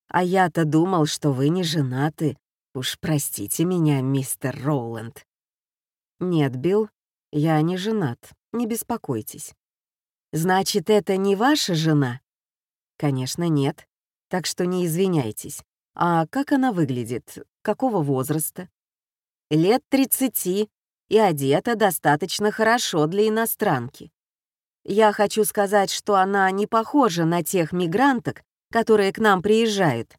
A: а я-то думал, что вы не женаты. Уж простите меня, мистер Роуленд. Нет, Билл, я не женат, не беспокойтесь. Значит, это не ваша жена? Конечно, нет. Так что не извиняйтесь. А как она выглядит? Какого возраста? Лет тридцати и одета достаточно хорошо для иностранки. Я хочу сказать, что она не похожа на тех мигранток, которые к нам приезжают.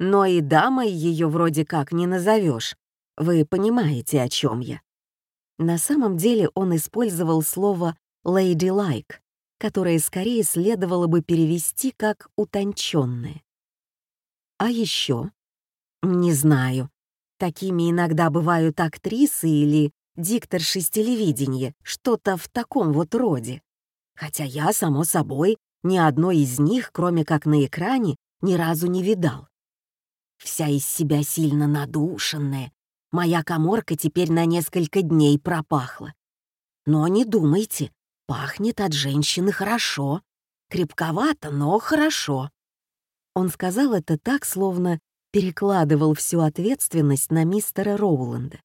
A: Но и дамой ее вроде как не назовешь. Вы понимаете, о чем я. На самом деле он использовал слово «ladylike», которое скорее следовало бы перевести как «утонченное». А еще? Не знаю. Такими иногда бывают актрисы или дикторши с телевидения, что-то в таком вот роде. Хотя я, само собой, ни одной из них, кроме как на экране, ни разу не видал. Вся из себя сильно надушенная, моя коморка теперь на несколько дней пропахла. Но не думайте, пахнет от женщины хорошо. Крепковато, но хорошо. Он сказал это так, словно перекладывал всю ответственность на мистера Роуланда.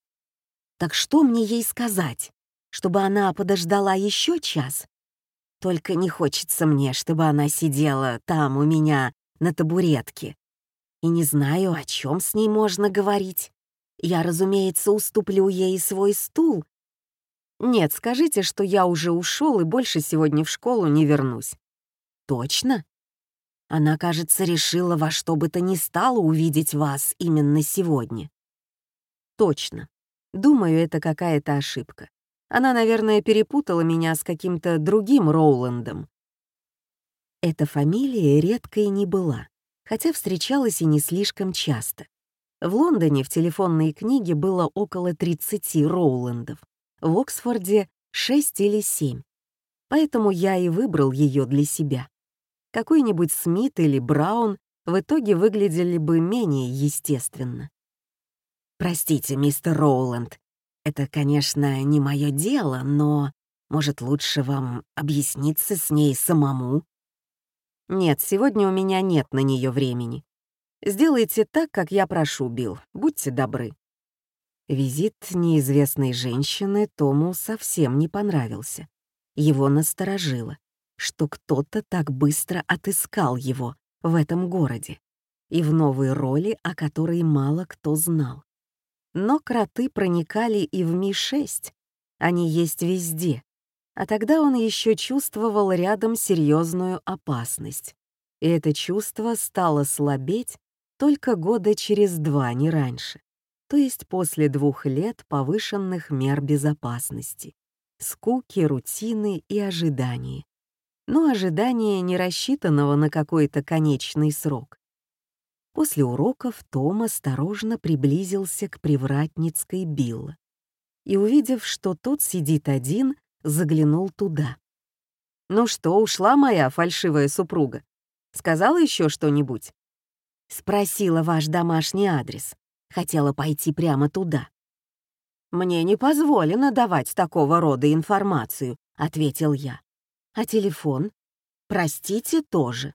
A: Так что мне ей сказать? Чтобы она подождала еще час? Только не хочется мне, чтобы она сидела там у меня на табуретке. И не знаю, о чем с ней можно говорить. Я, разумеется, уступлю ей свой стул. Нет, скажите, что я уже ушел и больше сегодня в школу не вернусь. Точно? Она, кажется, решила во что бы то ни стало увидеть вас именно сегодня. Точно. Думаю, это какая-то ошибка. Она, наверное, перепутала меня с каким-то другим Роуландом. Эта фамилия редкой не была, хотя встречалась и не слишком часто. В Лондоне в телефонной книге было около 30 Роуландов, в Оксфорде — 6 или 7. Поэтому я и выбрал ее для себя. Какой-нибудь Смит или Браун в итоге выглядели бы менее естественно. «Простите, мистер Роуланд, это, конечно, не мое дело, но, может, лучше вам объясниться с ней самому? Нет, сегодня у меня нет на нее времени. Сделайте так, как я прошу, Билл. Будьте добры. Визит неизвестной женщины Тому совсем не понравился. Его насторожило, что кто-то так быстро отыскал его в этом городе и в новой роли, о которой мало кто знал. Но кроты проникали и в Ми-6. Они есть везде. А тогда он еще чувствовал рядом серьезную опасность. И это чувство стало слабеть только года через два, не раньше. То есть после двух лет повышенных мер безопасности. Скуки, рутины и ожидания. Но ожидание не рассчитанного на какой-то конечный срок. После уроков Том осторожно приблизился к привратницкой Билла и, увидев, что тот сидит один, заглянул туда. «Ну что, ушла моя фальшивая супруга? Сказала еще что-нибудь?» Спросила ваш домашний адрес. Хотела пойти прямо туда. «Мне не позволено давать такого рода информацию», — ответил я. «А телефон?» «Простите, тоже.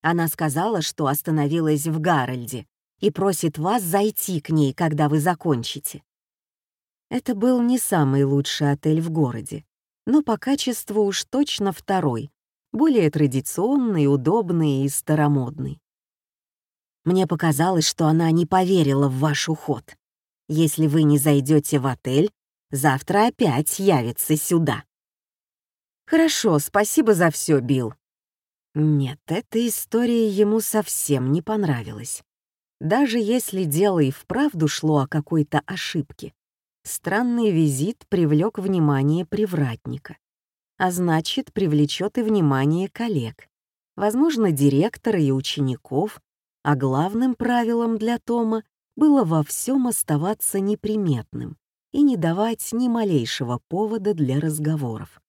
A: Она сказала, что остановилась в Гарольде и просит вас зайти к ней, когда вы закончите. Это был не самый лучший отель в городе, но по качеству уж точно второй, более традиционный, удобный и старомодный. Мне показалось, что она не поверила в ваш уход. Если вы не зайдете в отель, завтра опять явится сюда. Хорошо, спасибо за все, Билл. Нет, эта история ему совсем не понравилась. Даже если дело и вправду шло о какой-то ошибке, странный визит привлек внимание привратника, а значит, привлечет и внимание коллег, возможно, директора и учеников, а главным правилом для Тома было во всем оставаться неприметным и не давать ни малейшего повода для разговоров.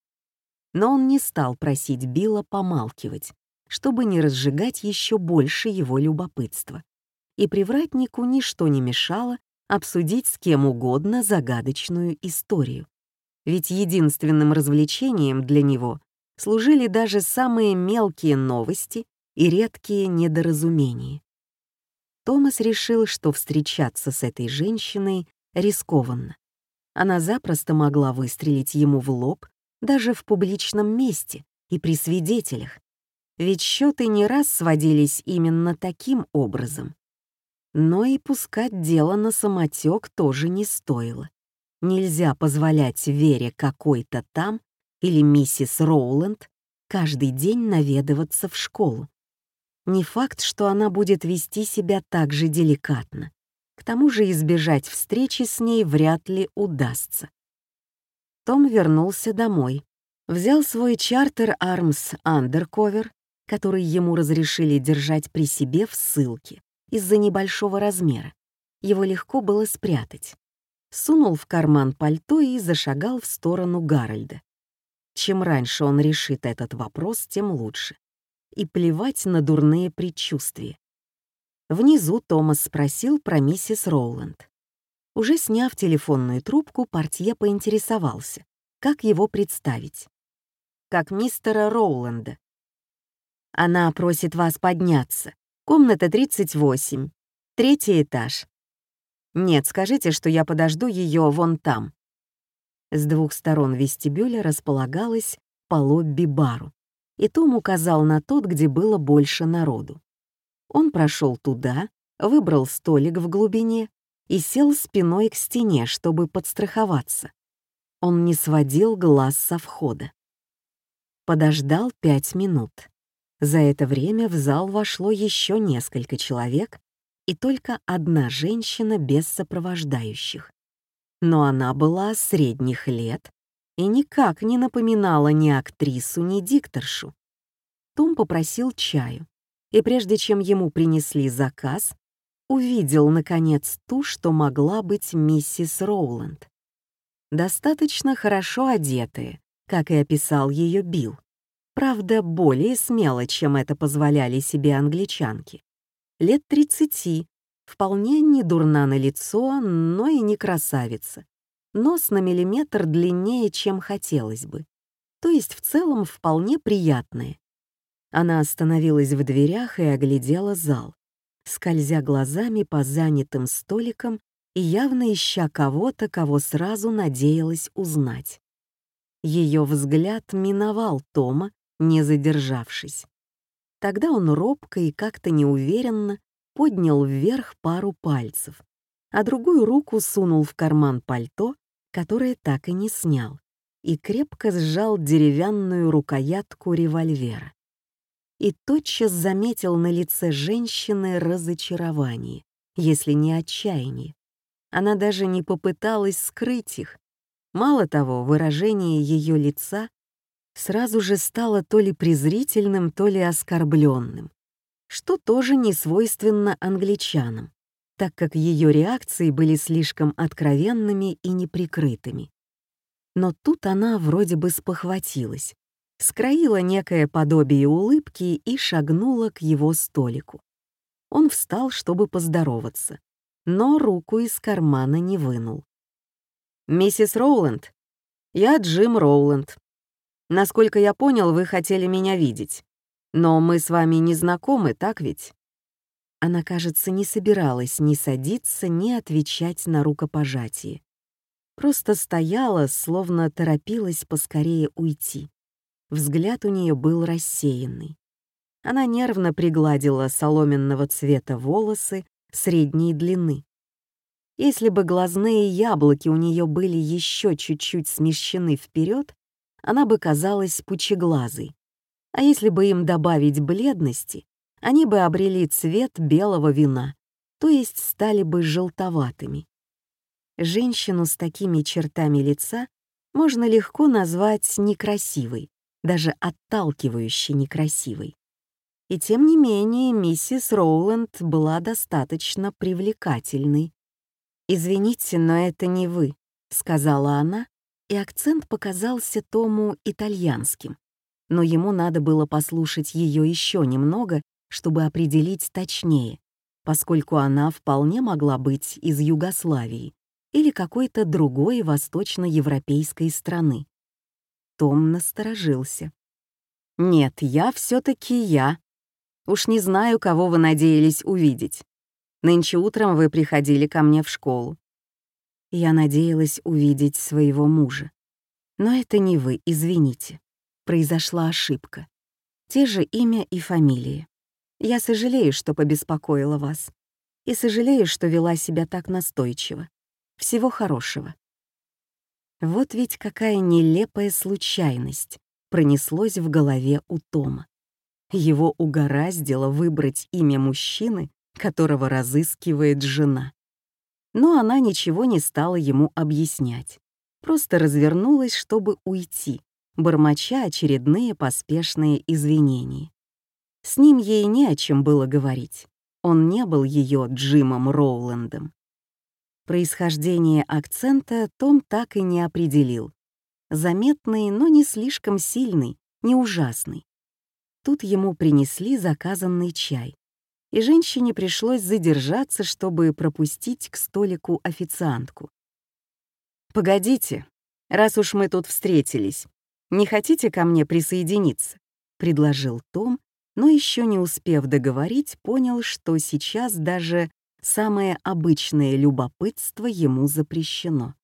A: Но он не стал просить Билла помалкивать, чтобы не разжигать еще больше его любопытства. И привратнику ничто не мешало обсудить с кем угодно загадочную историю. Ведь единственным развлечением для него служили даже самые мелкие новости и редкие недоразумения. Томас решил, что встречаться с этой женщиной рискованно. Она запросто могла выстрелить ему в лоб даже в публичном месте и при свидетелях, ведь счеты не раз сводились именно таким образом. Но и пускать дело на самотек тоже не стоило. Нельзя позволять Вере какой-то там или миссис Роуланд каждый день наведываться в школу. Не факт, что она будет вести себя так же деликатно. К тому же избежать встречи с ней вряд ли удастся. Том вернулся домой, взял свой чартер Армс Андерковер, который ему разрешили держать при себе в ссылке из-за небольшого размера. Его легко было спрятать. Сунул в карман пальто и зашагал в сторону Гарольда. Чем раньше он решит этот вопрос, тем лучше. И плевать на дурные предчувствия. Внизу Томас спросил про миссис Роуланд. Уже сняв телефонную трубку, портье поинтересовался, как его представить. Как мистера Роуланда. Она просит вас подняться. Комната 38, третий этаж. Нет, скажите, что я подожду ее вон там. С двух сторон вестибюля располагалась по лобби-бару, и Том указал на тот, где было больше народу. Он прошел туда, выбрал столик в глубине и сел спиной к стене, чтобы подстраховаться. Он не сводил глаз со входа. Подождал пять минут. За это время в зал вошло еще несколько человек и только одна женщина без сопровождающих. Но она была средних лет и никак не напоминала ни актрису, ни дикторшу. Том попросил чаю, и прежде чем ему принесли заказ, увидел, наконец, ту, что могла быть миссис Роуланд. Достаточно хорошо одетая, как и описал ее Билл. Правда, более смело, чем это позволяли себе англичанки. Лет 30, вполне не дурна на лицо, но и не красавица. Нос на миллиметр длиннее, чем хотелось бы. То есть в целом вполне приятная. Она остановилась в дверях и оглядела зал, скользя глазами по занятым столикам и явно ища кого-то, кого сразу надеялась узнать. Ее взгляд миновал Тома, не задержавшись. Тогда он робко и как-то неуверенно поднял вверх пару пальцев, а другую руку сунул в карман пальто, которое так и не снял, и крепко сжал деревянную рукоятку револьвера и тотчас заметил на лице женщины разочарование, если не отчаяние. Она даже не попыталась скрыть их. Мало того, выражение ее лица сразу же стало то ли презрительным, то ли оскорбленным, что тоже не свойственно англичанам, так как ее реакции были слишком откровенными и неприкрытыми. Но тут она вроде бы спохватилась, скроила некое подобие улыбки и шагнула к его столику. Он встал, чтобы поздороваться, но руку из кармана не вынул. «Миссис Роуланд, я Джим Роуланд. Насколько я понял, вы хотели меня видеть. Но мы с вами не знакомы, так ведь?» Она, кажется, не собиралась ни садиться, ни отвечать на рукопожатие. Просто стояла, словно торопилась поскорее уйти. Взгляд у нее был рассеянный. Она нервно пригладила соломенного цвета волосы средней длины. Если бы глазные яблоки у нее были еще чуть-чуть смещены вперед, она бы казалась пучеглазой. А если бы им добавить бледности, они бы обрели цвет белого вина, то есть стали бы желтоватыми. Женщину с такими чертами лица можно легко назвать некрасивой, даже отталкивающе некрасивой. И тем не менее миссис Роуланд была достаточно привлекательной. «Извините, но это не вы», — сказала она, и акцент показался Тому итальянским. Но ему надо было послушать ее еще немного, чтобы определить точнее, поскольку она вполне могла быть из Югославии или какой-то другой восточноевропейской страны. Том насторожился. «Нет, я все таки я. Уж не знаю, кого вы надеялись увидеть. Нынче утром вы приходили ко мне в школу. Я надеялась увидеть своего мужа. Но это не вы, извините. Произошла ошибка. Те же имя и фамилия. Я сожалею, что побеспокоила вас. И сожалею, что вела себя так настойчиво. Всего хорошего. Вот ведь какая нелепая случайность пронеслось в голове у Тома. Его угораздило выбрать имя мужчины, которого разыскивает жена. Но она ничего не стала ему объяснять, просто развернулась, чтобы уйти, бормоча очередные поспешные извинения. С ним ей не о чем было говорить. Он не был ее Джимом Роуландом. Происхождение акцента Том так и не определил. Заметный, но не слишком сильный, не ужасный. Тут ему принесли заказанный чай и женщине пришлось задержаться, чтобы пропустить к столику официантку. «Погодите, раз уж мы тут встретились, не хотите ко мне присоединиться?» — предложил Том, но еще не успев договорить, понял, что сейчас даже самое обычное любопытство ему запрещено.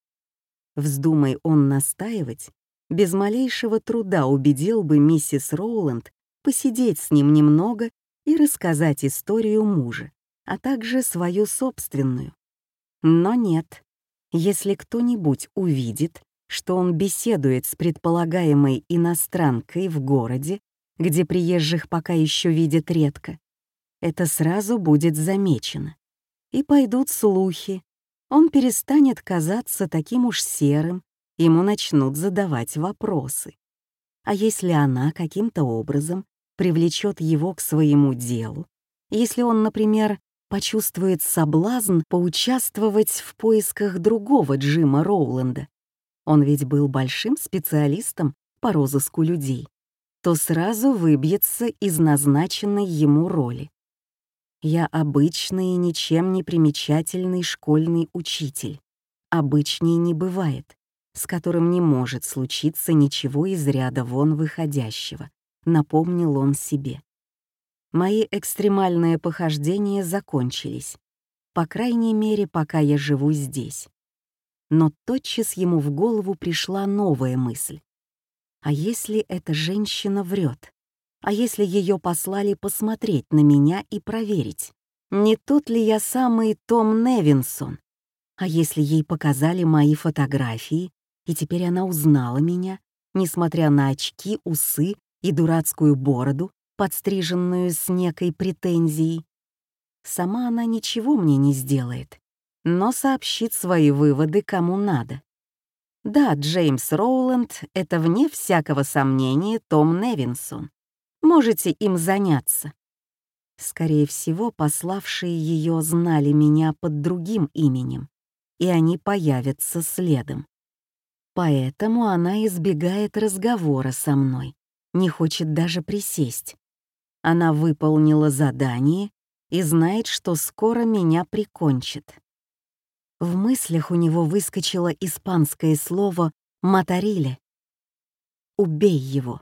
A: Вздумай он настаивать, без малейшего труда убедил бы миссис Роуланд посидеть с ним немного и рассказать историю мужа, а также свою собственную. Но нет, если кто-нибудь увидит, что он беседует с предполагаемой иностранкой в городе, где приезжих пока еще видят редко, это сразу будет замечено. И пойдут слухи. Он перестанет казаться таким уж серым, ему начнут задавать вопросы. А если она каким-то образом привлечет его к своему делу, если он, например, почувствует соблазн поучаствовать в поисках другого Джима Роуленда, он ведь был большим специалистом по розыску людей, то сразу выбьется из назначенной ему роли. Я обычный и ничем не примечательный школьный учитель. Обычней не бывает, с которым не может случиться ничего из ряда вон выходящего напомнил он себе. Мои экстремальные похождения закончились, по крайней мере, пока я живу здесь. Но тотчас ему в голову пришла новая мысль. А если эта женщина врет? А если ее послали посмотреть на меня и проверить, не тот ли я самый Том Невинсон? А если ей показали мои фотографии, и теперь она узнала меня, несмотря на очки, усы и дурацкую бороду, подстриженную с некой претензией. Сама она ничего мне не сделает, но сообщит свои выводы кому надо. Да, Джеймс Роуланд — это вне всякого сомнения Том Невинсон. Можете им заняться. Скорее всего, пославшие ее знали меня под другим именем, и они появятся следом. Поэтому она избегает разговора со мной, не хочет даже присесть. Она выполнила задание и знает, что скоро меня прикончит. В мыслях у него выскочило испанское слово «матариле». «Убей его».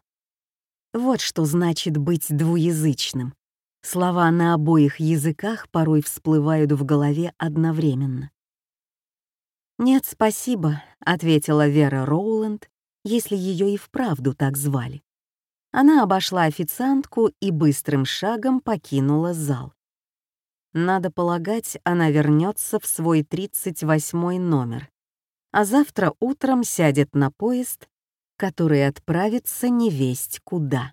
A: Вот что значит быть двуязычным. Слова на обоих языках порой всплывают в голове одновременно. «Нет, спасибо», — ответила Вера Роуланд, если ее и вправду так звали. Она обошла официантку и быстрым шагом покинула зал. Надо полагать, она вернется в свой 38 номер, а завтра утром сядет на поезд, который отправится невесть куда.